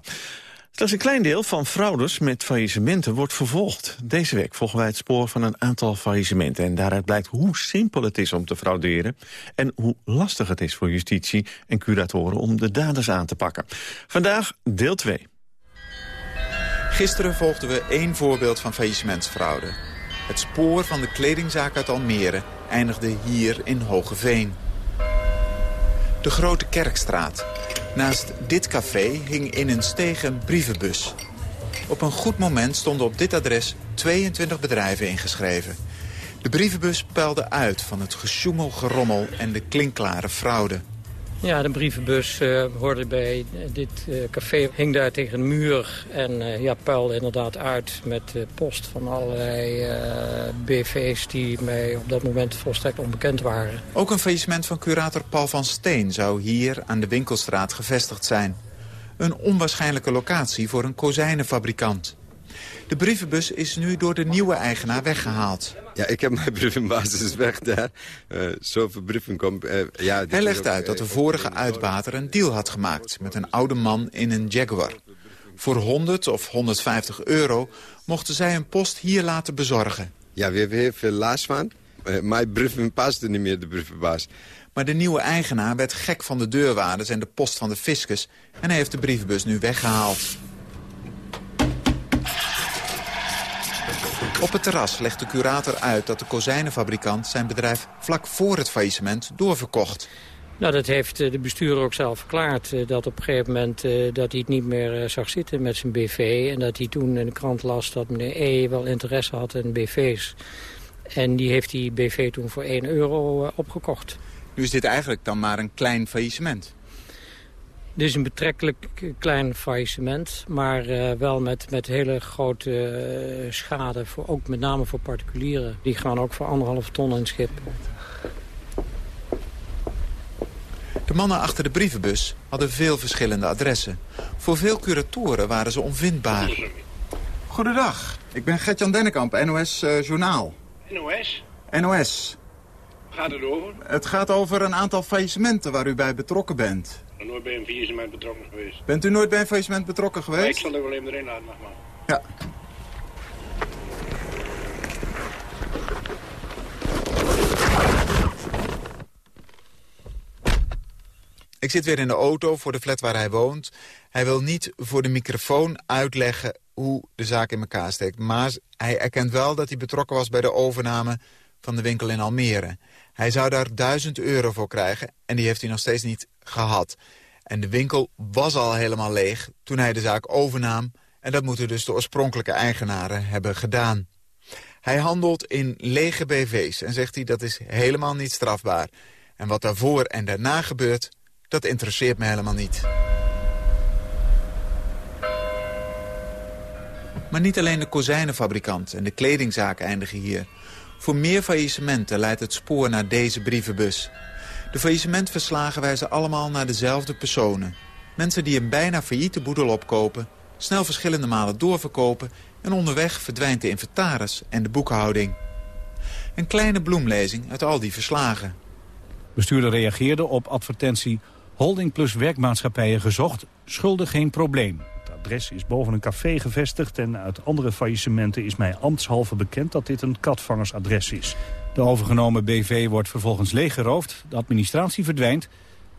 Speaker 3: Slechts een klein deel van fraudes met faillissementen wordt vervolgd. Deze week volgen wij het spoor van een aantal faillissementen. En daaruit blijkt hoe simpel het is om te frauderen... en hoe lastig het is voor justitie en curatoren om de daders aan te pakken. Vandaag deel 2.
Speaker 31: Gisteren volgden we één voorbeeld van faillissementsfraude. Het spoor van de kledingzaak uit Almere eindigde hier in Hogeveen. De Grote Kerkstraat. Naast dit café hing in een steeg een brievenbus. Op een goed moment stonden op dit adres 22 bedrijven ingeschreven. De brievenbus peilde uit van het gesjoemel, gerommel en de klinkklare fraude.
Speaker 32: Ja, de brievenbus eh, hoorde bij dit eh, café, hing daar tegen de muur en eh, ja, puilde inderdaad uit met post van allerlei BV's die mij op dat moment volstrekt onbekend waren.
Speaker 31: Ook een faillissement van curator Paul van Steen zou hier aan de Winkelstraat gevestigd zijn. Een onwaarschijnlijke locatie voor een kozijnenfabrikant. De brievenbus is nu door de nieuwe eigenaar weggehaald.
Speaker 33: Ja, ik heb mijn brievenbasis weg daar. Uh, zoveel brieven komt. Uh, ja,
Speaker 31: Hij legt uit dat de vorige uitbater een deal had gemaakt... met een oude man in een Jaguar. Voor 100 of 150 euro mochten zij een post hier laten bezorgen.
Speaker 33: Ja, we hebben heel veel last van. Uh, mijn brieven pasten niet meer, de brievenbaas.
Speaker 31: Maar de nieuwe eigenaar werd gek van de deurwaarders en de post van de fiscus... en hij heeft de brievenbus nu weggehaald. Op het terras legt de curator uit dat de kozijnenfabrikant zijn bedrijf vlak voor het faillissement doorverkocht.
Speaker 32: Nou, dat heeft de bestuurder ook zelf verklaard. Dat op een gegeven moment dat hij het niet meer zag zitten met zijn BV. En dat hij toen in de krant las dat meneer E wel interesse had in BV's. En die heeft die BV toen voor 1 euro opgekocht.
Speaker 31: Nu is dit eigenlijk dan maar een klein faillissement?
Speaker 32: Dit is een betrekkelijk klein faillissement, maar uh, wel met, met hele grote uh, schade, voor, ook met name voor particulieren. Die gaan ook voor anderhalf ton in schip.
Speaker 31: De mannen achter de brievenbus hadden veel verschillende adressen. Voor veel curatoren waren ze onvindbaar. Goedendag, ik ben Gertjan Dennekamp, NOS uh, Journaal.
Speaker 34: NOS?
Speaker 31: NOS.
Speaker 34: Gaat het over?
Speaker 31: Het gaat over een aantal faillissementen waar u bij betrokken bent.
Speaker 34: Ben nooit bij een faillissement betrokken geweest.
Speaker 31: Bent u nooit bij een faillissement betrokken geweest?
Speaker 34: Ik zal er wel even erin laten, mag maar.
Speaker 31: Ja. Ik zit weer in de auto voor de flat waar hij woont. Hij wil niet voor de microfoon uitleggen hoe de zaak in elkaar steekt. Maar hij erkent wel dat hij betrokken was bij de overname van de winkel in Almere. Hij zou daar 1000 euro voor krijgen en die heeft hij nog steeds niet gehad. En de winkel was al helemaal leeg toen hij de zaak overnam... en dat moeten dus de oorspronkelijke eigenaren hebben gedaan. Hij handelt in lege BV's en zegt hij dat is helemaal niet strafbaar. En wat daarvoor en daarna gebeurt, dat interesseert me helemaal niet. Maar niet alleen de kozijnenfabrikant en de kledingzaak eindigen hier... Voor meer faillissementen leidt het spoor naar deze brievenbus. De faillissementverslagen wijzen allemaal naar dezelfde personen. Mensen die een bijna failliete boedel opkopen... snel verschillende malen doorverkopen... en onderweg verdwijnt de inventaris en de boekhouding. Een kleine bloemlezing uit al die verslagen.
Speaker 35: Bestuurder reageerde op advertentie... Holding plus werkmaatschappijen gezocht, schulden geen probleem adres is boven een café gevestigd... en uit andere faillissementen is mij ambtshalve bekend dat dit een katvangersadres is. De overgenomen BV wordt vervolgens leeggeroofd, de administratie verdwijnt...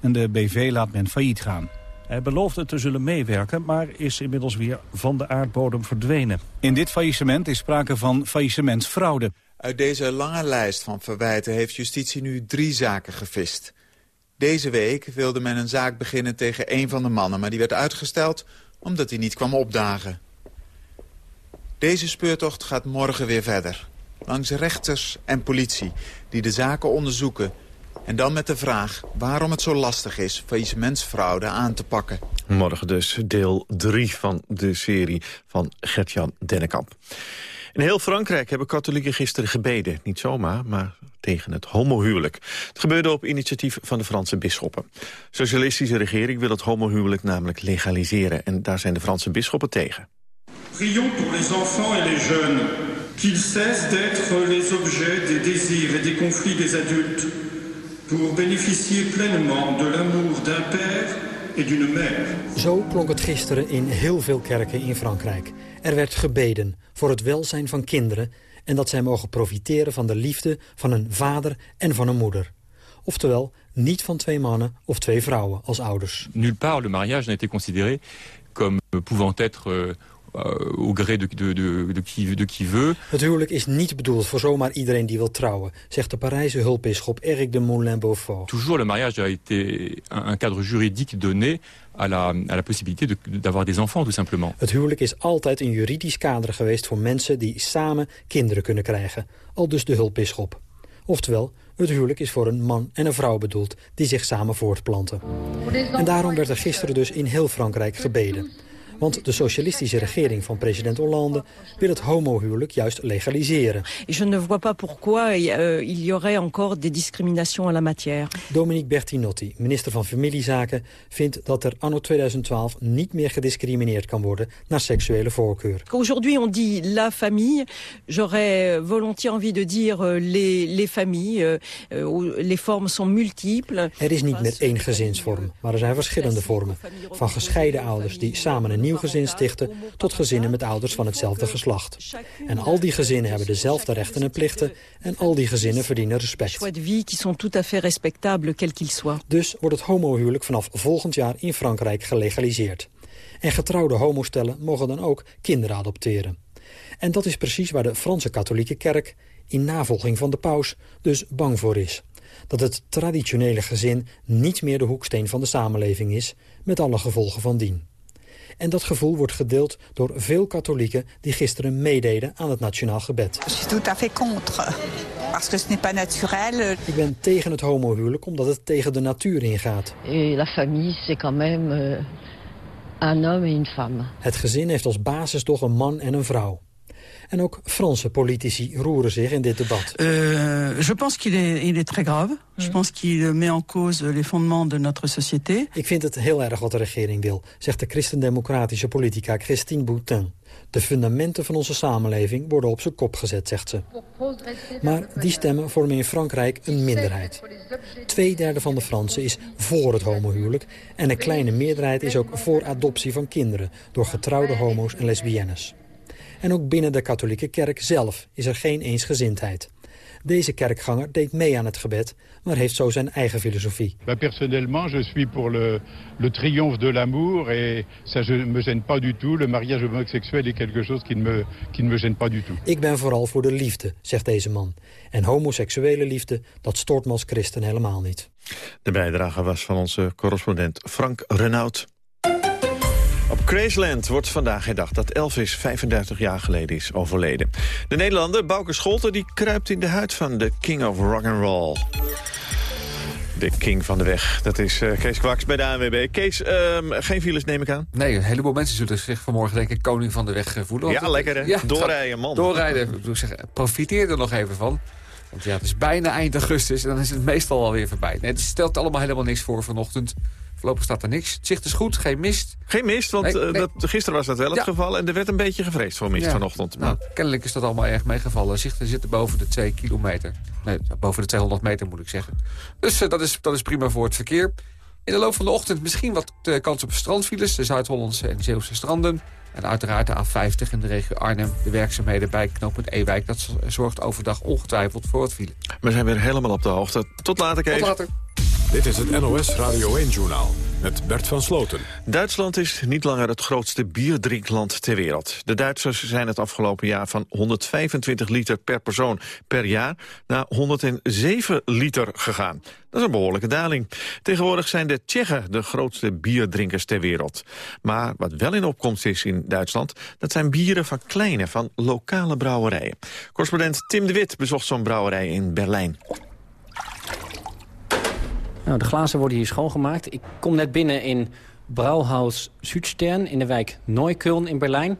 Speaker 35: en de BV laat men failliet gaan. Hij beloofde te zullen meewerken, maar is inmiddels weer van de aardbodem verdwenen. In dit faillissement is sprake van faillissementsfraude.
Speaker 31: Uit deze lange lijst van verwijten heeft justitie nu drie zaken gevist. Deze week wilde men een zaak beginnen tegen een van de mannen... maar die werd uitgesteld omdat hij niet kwam opdagen. Deze speurtocht gaat morgen weer verder. Langs rechters en politie die de zaken onderzoeken... en dan met de vraag waarom het zo lastig is faillissementsfraude aan te pakken.
Speaker 3: Morgen dus deel 3 van de serie van Gertjan Dennekamp. In heel Frankrijk hebben katholieken gisteren gebeden. Niet zomaar, maar tegen het homohuwelijk. Het gebeurde op initiatief van de Franse bisschoppen. De socialistische regering wil het homohuwelijk namelijk legaliseren... en daar zijn de Franse bisschoppen tegen.
Speaker 36: Prions pour les enfants et les jeunes, qu'ils cessent d'être les objets des désirs et des conflits des adultes, pour bénéficier pleinement de l'amour d'un père et d'une mère.
Speaker 37: Zo klonk het gisteren in heel veel kerken in Frankrijk. Er werd gebeden voor het welzijn van kinderen... en dat zij mogen profiteren van de liefde van een vader en van een moeder. Oftewel, niet van twee mannen of twee vrouwen als ouders.
Speaker 38: Nulle part le mariage n'a été considéré comme pouvant être euh, au gré de, de, de, de, qui, de qui veut.
Speaker 37: Het huwelijk is niet bedoeld voor zomaar iedereen die wil trouwen... zegt de Parijse hulpbisschop Eric de Moulin-Beaufort.
Speaker 38: Toujours le mariage a été un, un cadre juridique donné à la, à la possibilité d'avoir des enfants, tout simplement.
Speaker 37: Het huwelijk is altijd een juridisch kader geweest voor mensen die samen kinderen kunnen krijgen. Al dus de hulpbisschop. Oftewel, het huwelijk is voor een man en een vrouw bedoeld die zich samen voortplanten. En daarom werd er gisteren dus in heel Frankrijk gebeden. Want de socialistische regering van president Hollande wil het homohuwelijk juist legaliseren.
Speaker 39: Je ne vois pas pourquoi euh, il y aurait encore des discriminations en la matière.
Speaker 37: Dominique Bertinotti, minister van Familiezaken, vindt dat er anno 2012 niet meer gediscrimineerd kan worden naar seksuele voorkeur.
Speaker 39: Aujourd'hui on dit la famille, j'aurais volontiers envie de dire euh, les, les familles, euh, les formes sont multiples.
Speaker 37: Er is niet meer één gezinsvorm, maar er zijn verschillende vormen. Van gescheiden ouders die samen een nieuw gezin stichten... tot gezinnen met ouders van hetzelfde geslacht. En al die gezinnen hebben dezelfde rechten en plichten... en al die gezinnen verdienen respect. Dus wordt het homohuwelijk vanaf volgend jaar in Frankrijk gelegaliseerd. En getrouwde homostellen mogen dan ook kinderen adopteren. En dat is precies waar de Franse katholieke kerk... in navolging van de paus dus bang voor is dat het traditionele gezin niet meer de hoeksteen van de samenleving is... met alle gevolgen van dien. En dat gevoel wordt gedeeld door veel katholieken die gisteren meededen aan het nationaal gebed. Ik ben tegen het homohuwelijk omdat het tegen de natuur ingaat.
Speaker 39: La famille, c'est quand même euh, un homme et une femme.
Speaker 37: Het gezin heeft als basis toch een man en een vrouw. En ook Franse politici roeren zich in dit debat.
Speaker 40: Euh, je pense qu'il est, il est très grave. Je pense qu'il met en cause les fondements de notre société.
Speaker 37: Ik vind het heel erg wat de regering wil, zegt de christendemocratische politica Christine Boutin. De fundamenten van onze samenleving worden op zijn kop gezet, zegt ze. Maar die stemmen vormen in Frankrijk een minderheid. Tweederde van de Fransen is voor het homohuwelijk... en een kleine meerderheid is ook voor adoptie van kinderen... door getrouwde homo's en lesbiennes. En ook binnen de katholieke kerk zelf is er geen eensgezindheid. Deze kerkganger deed mee aan het gebed, maar heeft zo zijn eigen filosofie.
Speaker 41: Personnellement, je suis pour le, le triomphe de l'amour et ça je me gêne pas du tout. Le mariage homoseksuel est quelque chose qui ne me, qui ne me gêne pas du tout.
Speaker 37: Ik ben vooral voor de liefde, zegt deze man. En homoseksuele liefde, dat stoort me als christen helemaal niet.
Speaker 3: De bijdrage was van onze correspondent Frank Renaud. Op Graceland wordt vandaag gedacht dat Elvis 35 jaar geleden is overleden. De Nederlander Bouke Scholten die kruipt in de huid van de King of Rock and Roll. De king van de weg. Dat is uh, Kees Kwaks bij de ANWB. Kees, um, geen files neem ik aan?
Speaker 42: Nee, een heleboel mensen zullen zich vanmorgen denk ik koning van de weg voelen.
Speaker 3: Ja, lekker hè? Ja, doorrijden, man.
Speaker 42: Doorrijden. Ik zeg, profiteer er nog even van. Want ja, het is bijna eind augustus en dan is het meestal alweer voorbij. Nee, het stelt allemaal helemaal niks voor vanochtend. Voorlopig staat er niks. Het zicht is goed, geen mist.
Speaker 3: Geen mist, want nee, nee. Dat, gisteren was dat wel het ja. geval. En er werd een beetje gevreesd voor mist ja. vanochtend.
Speaker 42: Nou, kennelijk is dat allemaal erg meegevallen. Zichten zitten boven de 2 kilometer. Nee, boven de 200 meter moet ik zeggen. Dus uh, dat, is, dat is prima voor het verkeer. In de loop van de ochtend misschien wat uh, kans op strandfiles. De Zuid-Hollandse en Zeeuwse stranden. En uiteraard de A50 in de regio Arnhem. De werkzaamheden bij knooppunt Ewijk. Dat zorgt overdag ongetwijfeld voor wat file.
Speaker 3: We zijn weer helemaal op de hoogte. Tot later, Kees.
Speaker 42: Tot later.
Speaker 2: Dit is het NOS Radio 1-journaal met Bert van Sloten.
Speaker 3: Duitsland is niet langer het grootste bierdrinkland ter wereld. De Duitsers zijn het afgelopen jaar van 125 liter per persoon per jaar... naar 107 liter gegaan. Dat is een behoorlijke daling. Tegenwoordig zijn de Tsjechen de grootste bierdrinkers ter wereld. Maar wat wel in opkomst is in Duitsland... dat zijn bieren van kleine, van lokale brouwerijen. Correspondent Tim de Wit bezocht zo'n brouwerij in Berlijn.
Speaker 43: Nou, de glazen worden hier schoongemaakt. Ik kom net binnen in Brauhaus Südstern in de wijk Neukölln in Berlijn.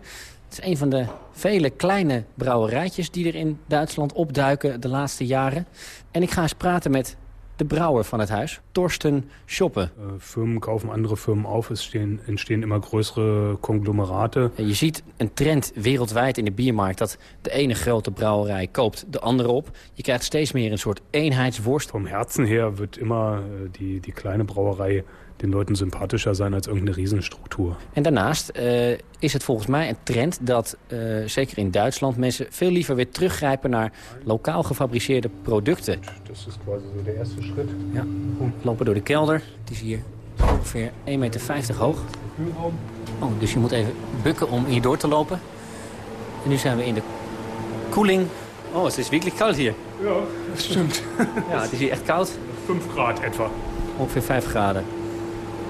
Speaker 43: Het is een van de vele kleine brouwerijtjes die er in Duitsland opduiken de laatste jaren. En ik ga eens praten met de brouwer van het huis, Torsten Schoppe.
Speaker 44: Uh, Firmen kaufen andere Firmen auf, es stehen, entstehen immer größere Konglomeraten.
Speaker 43: Je ziet een trend wereldwijd in de biermarkt dat de ene grote brouwerij koopt de andere op. Je krijgt steeds meer een soort eenheidsworst.
Speaker 44: Vom Herzen her wird immer die, die kleine Brauerei den Leuten sympathischer zijn als irgendeine Riesenstruktuur.
Speaker 43: En daarnaast uh, is het volgens mij een trend dat, uh, zeker in Duitsland... mensen veel liever weer teruggrijpen naar lokaal gefabriceerde producten.
Speaker 44: Dat is quasi zo de eerste schritt.
Speaker 43: Ja, lopen door de kelder. Het is hier ongeveer 1,50 meter hoog. Oh, dus je moet even bukken om hier door te lopen. En nu zijn we in de koeling. Oh, het is wirklich koud hier.
Speaker 44: Ja, dat stimmt.
Speaker 43: ja, het is hier echt koud.
Speaker 44: 5 graden etwa.
Speaker 43: Ongeveer 5 graden.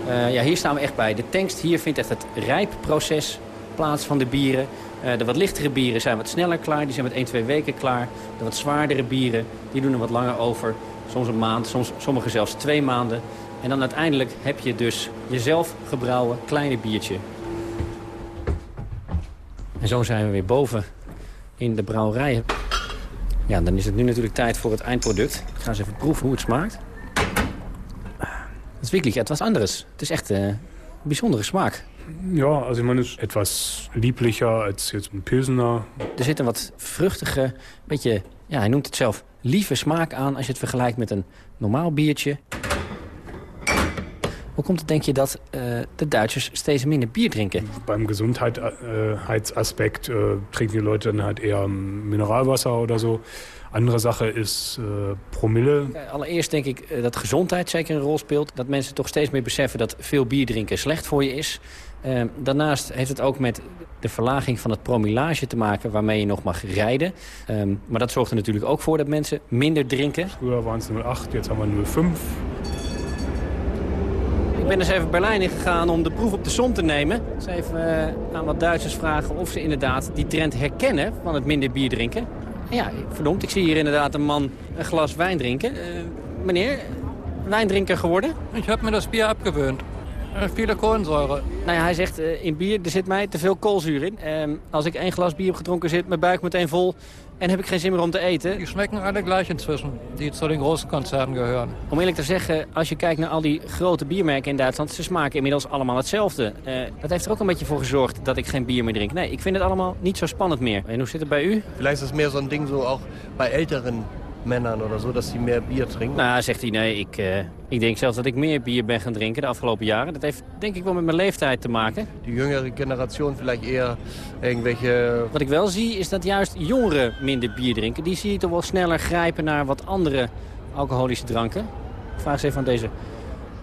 Speaker 43: Uh, ja, hier staan we echt bij. De tankst hier vindt echt het rijpproces plaats van de bieren. Uh, de wat lichtere bieren zijn wat sneller klaar. Die zijn met 1, 2 weken klaar. De wat zwaardere bieren, die doen er wat langer over. Soms een maand, soms, sommige zelfs twee maanden. En dan uiteindelijk heb je dus jezelf gebrouwen kleine biertje. En zo zijn we weer boven in de brouwerij. Ja, dan is het nu natuurlijk tijd voor het eindproduct. Ik ga eens even proeven hoe het smaakt. Het is wirklich etwas anderes. Het is echt uh, een bijzondere smaak.
Speaker 44: Ja, also ich meine, het is etwas lieblicher als jetzt een Pilsener.
Speaker 43: Er zit een wat vruchtige, beetje, ja, hij noemt het zelf, lieve smaak aan... als je het vergelijkt met een normaal biertje. Hoe komt het, denk je, dat uh, de Duitsers steeds minder bier drinken?
Speaker 44: Beim Gesundheitsaspekt uh, trinken die Leute dann halt eher Mineralwasser oder so. Andere Sache is uh, promille.
Speaker 43: Allereerst denk ik dat gezondheid zeker een rol speelt. Dat mensen toch steeds meer beseffen dat veel bier drinken slecht voor je is. Uh, daarnaast heeft het ook met de verlaging van het promillage te maken... waarmee je nog mag rijden. Um, maar dat zorgt er natuurlijk ook voor dat mensen minder drinken.
Speaker 44: Vroeger waren het 0,8, jetzt hebben we 0,5.
Speaker 43: Ik ben dus even Berlijn ingegaan om de proef op de som te nemen. Dus even uh, aan wat Duitsers vragen of ze inderdaad die trend herkennen van het minder bier drinken. Ja, verdomd, ik zie hier inderdaad een man een glas wijn drinken. Uh, meneer, wijndrinker geworden?
Speaker 45: Ik heb me dat bier abgewöhnt. Veel koolzuur.
Speaker 43: Nou ja, hij zegt uh, in bier, er zit mij te veel koolzuur in. Uh, als ik één glas bier heb gedronken, zit mijn buik meteen vol. En heb ik geen zin meer om te eten.
Speaker 45: Die schmecken alle gleich inzwischen, die zu den großen Konzernen gehören.
Speaker 43: Om eerlijk te zeggen, als je kijkt naar al die grote biermerken in Duitsland... ze smaken inmiddels allemaal hetzelfde. Uh, dat heeft er ook een beetje voor gezorgd dat ik geen bier meer drink. Nee, ik vind het allemaal niet zo spannend meer. En hoe zit het bij u?
Speaker 46: Vielleicht is het meer zo'n ding zo ook bij älteren Männern oder so, dass sie meer bier drinken?
Speaker 43: Nou, zegt hij, nee, ik, uh, ik denk zelfs dat ik meer bier ben gaan drinken de afgelopen jaren. Dat heeft denk ik wel met mijn leeftijd te maken.
Speaker 46: Die jongere generatie vielleicht eher irgendwelche...
Speaker 43: Wat ik wel zie is dat juist jongeren minder bier drinken. Die zie je toch wel sneller grijpen naar wat andere alcoholische dranken. Ik vraag eens even aan deze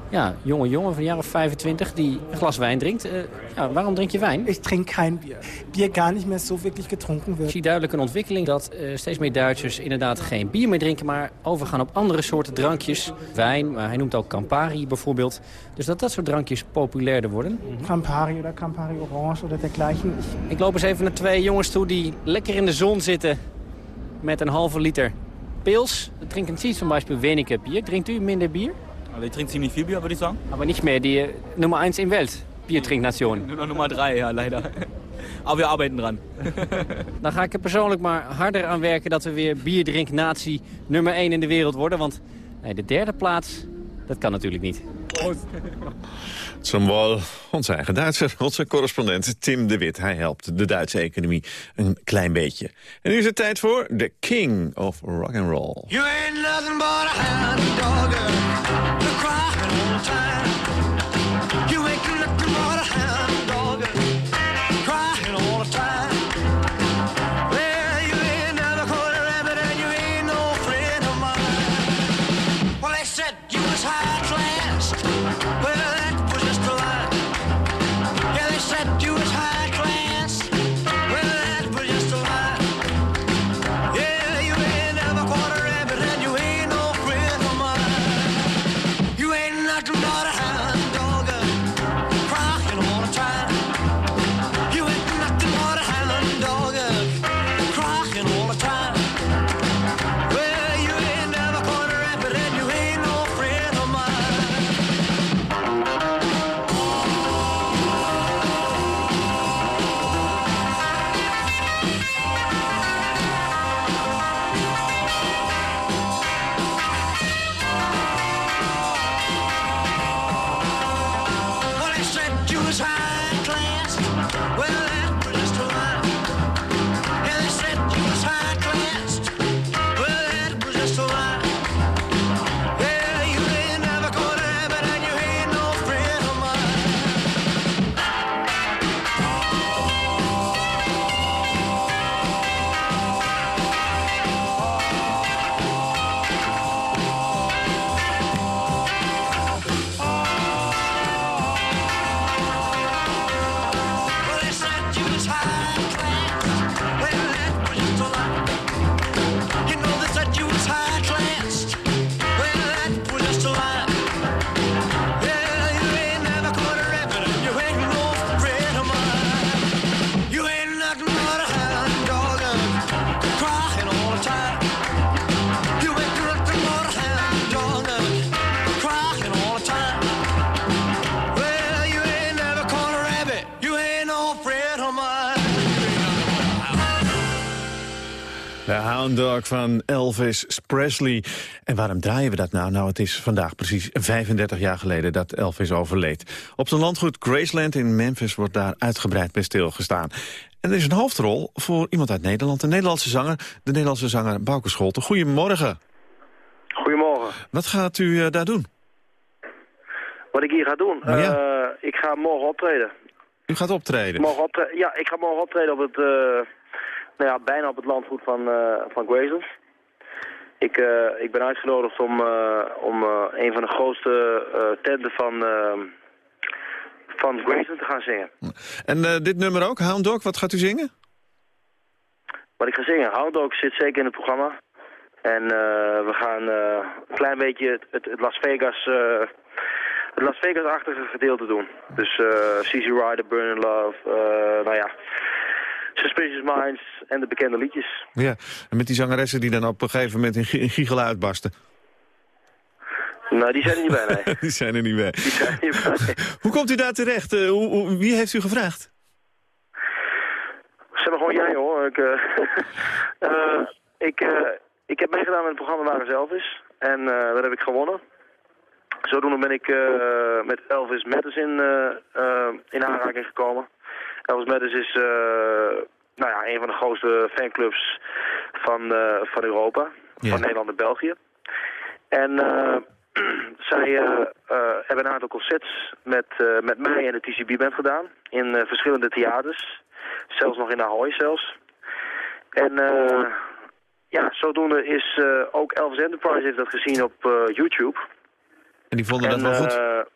Speaker 43: ja, jonge jongen van een jaar of 25 die een glas wijn drinkt. Uh, ja, waarom drink je wijn?
Speaker 47: Ik drink geen bier. Bier gar niet meer zo wirklich gedronken wordt.
Speaker 43: Ik zie duidelijk een ontwikkeling dat uh, steeds meer Duitsers inderdaad geen bier meer drinken... maar overgaan op andere soorten drankjes. Wijn, maar hij noemt ook Campari bijvoorbeeld. Dus dat dat soort drankjes populairder worden.
Speaker 47: Campari of Campari Orange of dergleichen.
Speaker 43: Ik loop eens even naar twee jongens toe die lekker in de zon zitten... met een halve liter pils. Trinken Sie zum Beispiel weniger bier. Drinkt u minder bier?
Speaker 48: Also ich trinke ziemlich viel Bier, würde ich sagen.
Speaker 43: Aber nicht mehr die Nummer 1 in Welt, Biertrinknation.
Speaker 48: Nur noch Nummer 3, ja, leider. Aber wir arbeiten dran.
Speaker 43: Dan ga ik er persoonlijk maar harder aan werken dat we weer bierdrinknatie nummer 1 in de wereld worden. Want nee, de derde plaats, dat kan natuurlijk niet.
Speaker 3: Wohl, onze eigen Duitser, onze correspondent Tim de Wit. Hij helpt de Duitse economie een klein beetje. En nu is het tijd voor The King of Rock and Roll.
Speaker 49: You ain't nothing but a hound dog, time.
Speaker 3: Van Elvis Presley. En waarom draaien we dat nou? Nou, het is vandaag precies 35 jaar geleden dat Elvis overleed. Op zijn landgoed Graceland in Memphis wordt daar uitgebreid bij stilgestaan. En er is een hoofdrol voor iemand uit Nederland, een Nederlandse zanger, de Nederlandse zanger Bouke Scholten. Goedemorgen.
Speaker 50: Goedemorgen.
Speaker 3: Wat gaat u eh, daar doen?
Speaker 50: Wat ik hier ga doen?
Speaker 3: Ja.
Speaker 50: Eh, ik ga morgen optreden.
Speaker 3: U gaat optreden.
Speaker 50: Morgen optre ja, ik ga morgen optreden op het, eh, nou ja, bijna op het landgoed van, eh van Graceland. Ik, eh, ik ben uitgenodigd om, eh, om een van de grootste tenten van, van te gaan zingen.
Speaker 3: En dit nummer ook, Hound Dog, wat gaat u zingen?
Speaker 50: Wat ik ga zingen, Hound Dog zit zeker in het programma. En eh, we gaan een klein beetje het, het, het Las Vegas... eh, het Las Vegas-achtige gedeelte doen. Dus eh CC Rider, Burning Love, eh, nou ja, Suspicious Minds en de bekende liedjes.
Speaker 3: Ja, en met die zangeressen die dan op een gegeven moment in, gi- in giechelen uitbarsten.
Speaker 50: Nou, die zijn er niet bij, nee.
Speaker 3: die zijn er niet bij.
Speaker 50: Die zijn er niet bij.
Speaker 3: Hoe komt u daar terecht? Eh, hoe, hoe- wie heeft u gevraagd?
Speaker 50: Zeg maar gewoon jij, hoor. Ik, eh, eh, ik, ik heb meegedaan met het programma Waar is Elvis. En dat heb ik gewonnen. Zodoende ben ik met Elvis eh, in aanraking gekomen. Elvis Matters is eh, nou ja, een van de grootste fanclubs van, eh, van Europa. Van Nederland en België. En eh, zij hebben een aantal concerts met, met mij en de TCB Band gedaan. In verschillende theaters. Zelfs nog in Ahoy zelfs. En ja, zodoende is ook Elvis Enterprise heeft dat gezien op YouTube.
Speaker 3: En die vonden dat wel goed?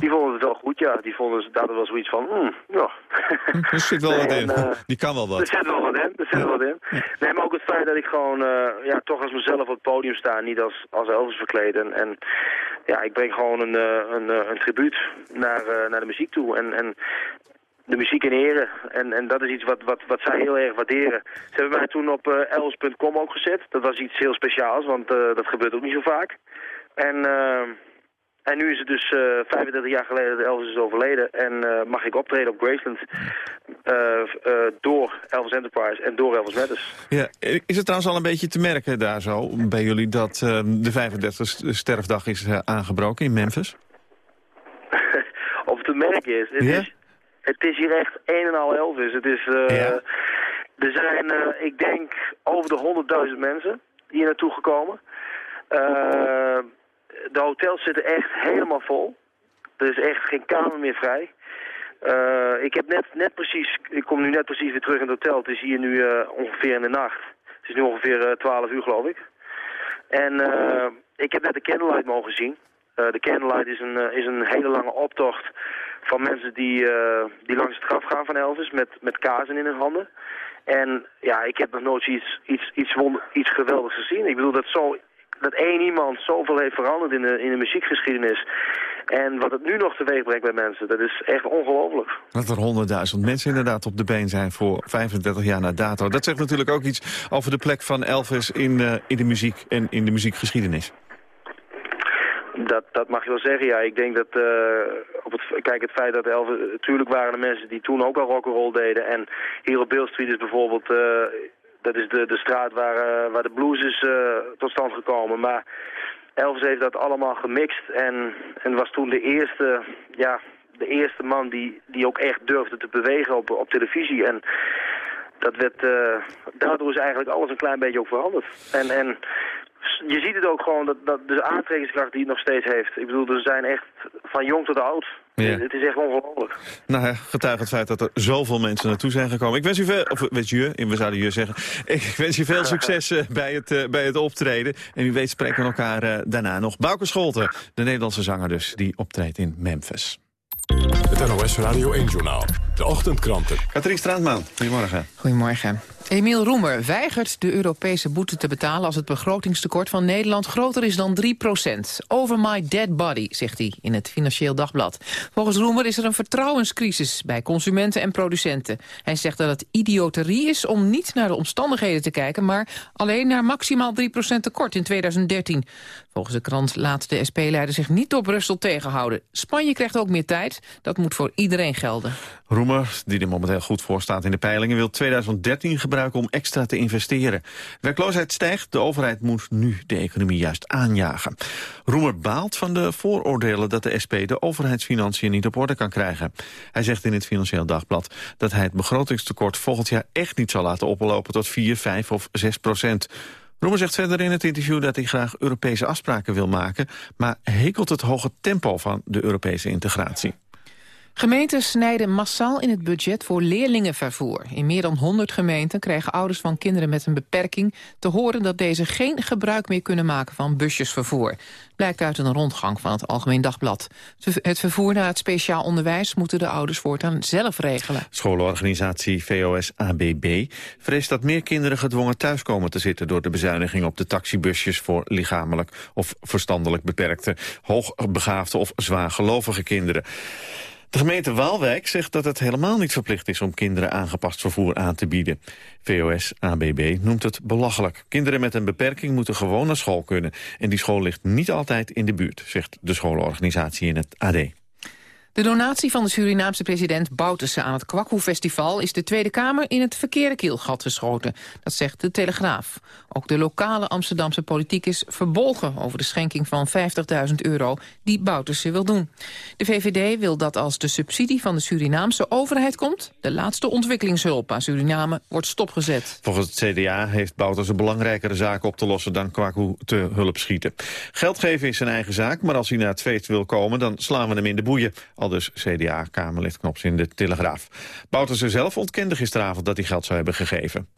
Speaker 50: Die vonden het wel goed, ja. Die vonden ze- daar wel zoiets van, hmm, ja.
Speaker 3: Er zit wel wat
Speaker 50: Nee,
Speaker 3: in.
Speaker 50: en, eh,
Speaker 3: die kan wel
Speaker 50: Er
Speaker 3: wat.
Speaker 50: zit wel wat in, er zit wel wat in. Nee, maar ook het feit dat ik gewoon eh, ja, toch als mezelf op het podium sta, niet als, als Elvis verkleed. En, en ja, ik breng gewoon een, eh, een, een tribuut naar, naar de muziek toe. En, en de muziek in ere. En, en dat is iets wat, wat, wat zij heel erg waarderen. Ze hebben mij toen op elvis.com ook gezet. Dat was iets heel speciaals, want dat gebeurt ook niet zo vaak. En... eh, en nu is het dus eh 35 jaar geleden dat Elvis is overleden en eh, mag ik optreden op Graceland eh, eh, door Elvis Enterprise en door Elvis Matters.
Speaker 3: Ja, is het trouwens al een beetje te merken daar zo bij jullie dat eh, de 35e sterfdag is eh, aangebroken in Memphis?
Speaker 50: of te merken is. Het, is, het is hier echt een en al Elvis. Het is, eh, Er zijn, eh, ik denk, over de 100.000 mensen hier naartoe gekomen. Eh, de hotels zitten echt helemaal vol. Er is echt geen kamer meer vrij. Eh, ik heb net, net precies, ik kom nu net precies weer terug in het hotel. Het is hier nu eh, ongeveer in de nacht. Het is nu ongeveer eh, 12 uur geloof ik. En eh, ik heb net de Candlelight mogen zien. Eh, de Candlelight is een, eh, is een hele lange optocht van mensen die, eh, die langs het graf gaan van Elvis met, met kazen in hun handen. En ja, ik heb nog nooit iets, iets, iets, iets geweldigs gezien. Ik bedoel, dat, zo, dat één iemand zoveel heeft veranderd in de, in de muziekgeschiedenis. En wat het nu nog teweeg brengt bij mensen, dat is echt ongelooflijk.
Speaker 3: Dat er 100.000 mensen inderdaad op de been zijn voor 35 jaar na dato. Dat zegt natuurlijk ook iets over de plek van Elvis in, eh, in de muziek en in de muziekgeschiedenis.
Speaker 50: Dat, dat mag je wel zeggen, ja. Ik denk dat, eh, op het, kijk, het feit dat Elvis... Natuurlijk waren er mensen die toen ook al rock'n'roll deden. En hier op Bill Street is bijvoorbeeld... eh, dat is de, de straat waar, eh, waar de blues is eh, tot stand gekomen. Maar Elvis heeft dat allemaal gemixt. En, en was toen de eerste, ja, de eerste man die, die ook echt durfde te bewegen op, op televisie. En dat werd, eh, daardoor is eigenlijk alles een klein beetje ook veranderd. En, en je ziet het ook gewoon, dat, dat de aantrekkingskracht die het nog steeds heeft. Ik bedoel, er zijn echt van jong tot oud.
Speaker 3: Ja.
Speaker 50: Het is echt ongelooflijk.
Speaker 3: Nou, ja, getuige het feit dat er zoveel mensen naartoe zijn gekomen. Ik wens u veel, of wens je, we zouden je zeggen. Ik wens je veel succes eh, bij, het, eh, bij het optreden. En u weet spreken we elkaar eh, daarna nog. Bouke Scholten, de Nederlandse zanger dus, die optreedt in Memphis.
Speaker 2: Het NOS Radio 1-journaal. De ochtendkranten.
Speaker 3: Katrien Straatman, goedemorgen.
Speaker 51: Goedemorgen. Emiel Roemer weigert de Europese boete te betalen... als het begrotingstekort van Nederland groter is dan 3% Over my dead body, zegt hij in het Financieel Dagblad. Volgens Roemer is er een vertrouwenscrisis bij consumenten en producenten. Hij zegt dat het idioterie is om niet naar de omstandigheden te kijken... maar alleen naar maximaal 3% tekort in 2013. Volgens de krant laat de SP-leider zich niet door Brussel tegenhouden. Spanje krijgt ook meer tijd. Dat moet voor iedereen gelden.
Speaker 3: Roemer, die er momenteel goed voor staat in de peilingen... wil 2013 gebruiken om extra te investeren. Werkloosheid stijgt, de overheid moet nu de economie juist aanjagen. Roemer baalt van de vooroordelen dat de SP de overheidsfinanciën niet op orde kan krijgen. Hij zegt in het Financieel Dagblad dat hij het begrotingstekort volgend jaar echt niet zal laten oplopen tot 4, 5 of 6 procent. Roemer zegt verder in het interview dat hij graag Europese afspraken wil maken... maar hekelt het hoge tempo van de Europese integratie.
Speaker 51: Gemeenten snijden massaal in het budget voor leerlingenvervoer. In meer dan 100 gemeenten krijgen ouders van kinderen met een beperking... te horen dat deze geen gebruik meer kunnen maken van busjesvervoer. Blijkt uit een rondgang van het Algemeen Dagblad. Het vervoer naar het speciaal onderwijs moeten de ouders voortaan zelf regelen.
Speaker 3: Scholenorganisatie VOS-ABB vreest dat meer kinderen gedwongen thuis komen te zitten... door de bezuiniging op de taxibusjes voor lichamelijk of verstandelijk beperkte... hoogbegaafde of zwaargelovige kinderen. De gemeente Waalwijk zegt dat het helemaal niet verplicht is om kinderen aangepast vervoer aan te bieden. VOS-ABB noemt het belachelijk. Kinderen met een beperking moeten gewoon naar school kunnen. En die school ligt niet altijd in de buurt, zegt de scholenorganisatie in het AD.
Speaker 51: De donatie van de Surinaamse president Bouterse aan het Kwakhoe-festival... is de Tweede Kamer in het verkeerde kielgat geschoten. Dat zegt de Telegraaf. Ook de lokale Amsterdamse politiek is verbolgen... over de schenking van 50.000 euro die Bouterse wil doen. De VVD wil dat als de subsidie van de Surinaamse overheid komt... de laatste ontwikkelingshulp aan Suriname wordt stopgezet.
Speaker 3: Volgens het CDA heeft Bouterse belangrijkere zaken op te lossen... dan Kwaku te hulp schieten. Geld geven is zijn eigen zaak, maar als hij naar het feest wil komen... dan slaan we hem in de boeien al dus CDA-Kamerlid Knops in de Telegraaf. Bouterse zelf ontkende gisteravond dat hij geld zou hebben gegeven.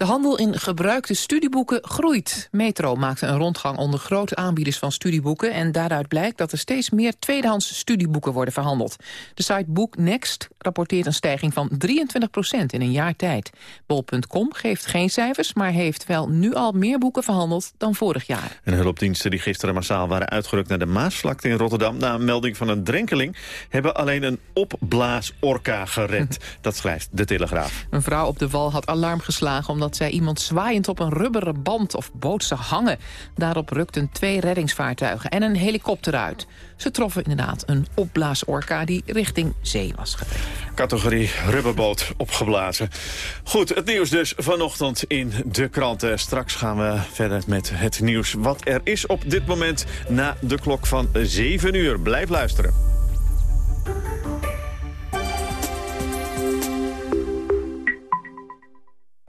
Speaker 51: De handel in gebruikte studieboeken groeit. Metro maakte een rondgang onder grote aanbieders van studieboeken... en daaruit blijkt dat er steeds meer tweedehands studieboeken worden verhandeld. De site Book Next rapporteert een stijging van 23% in een jaar tijd. Bol.com geeft geen cijfers, maar heeft wel nu al meer boeken verhandeld dan vorig jaar.
Speaker 3: En hulpdiensten die gisteren massaal waren uitgerukt naar de Maasvlakte in Rotterdam... na een melding van een drenkeling, hebben alleen een opblaasorka gered. dat schrijft De Telegraaf.
Speaker 51: Een vrouw op de wal had alarm geslagen omdat zij iemand zwaaiend op een rubberen band of boot zag hangen. Daarop rukten twee reddingsvaartuigen en een helikopter uit. Ze troffen inderdaad een opblaasorka die richting zee was gedreven.
Speaker 3: Categorie rubberboot opgeblazen. Goed, het nieuws dus vanochtend in de kranten. Straks gaan we verder met het nieuws wat er is op dit moment na de klok van 7 uur. Blijf luisteren.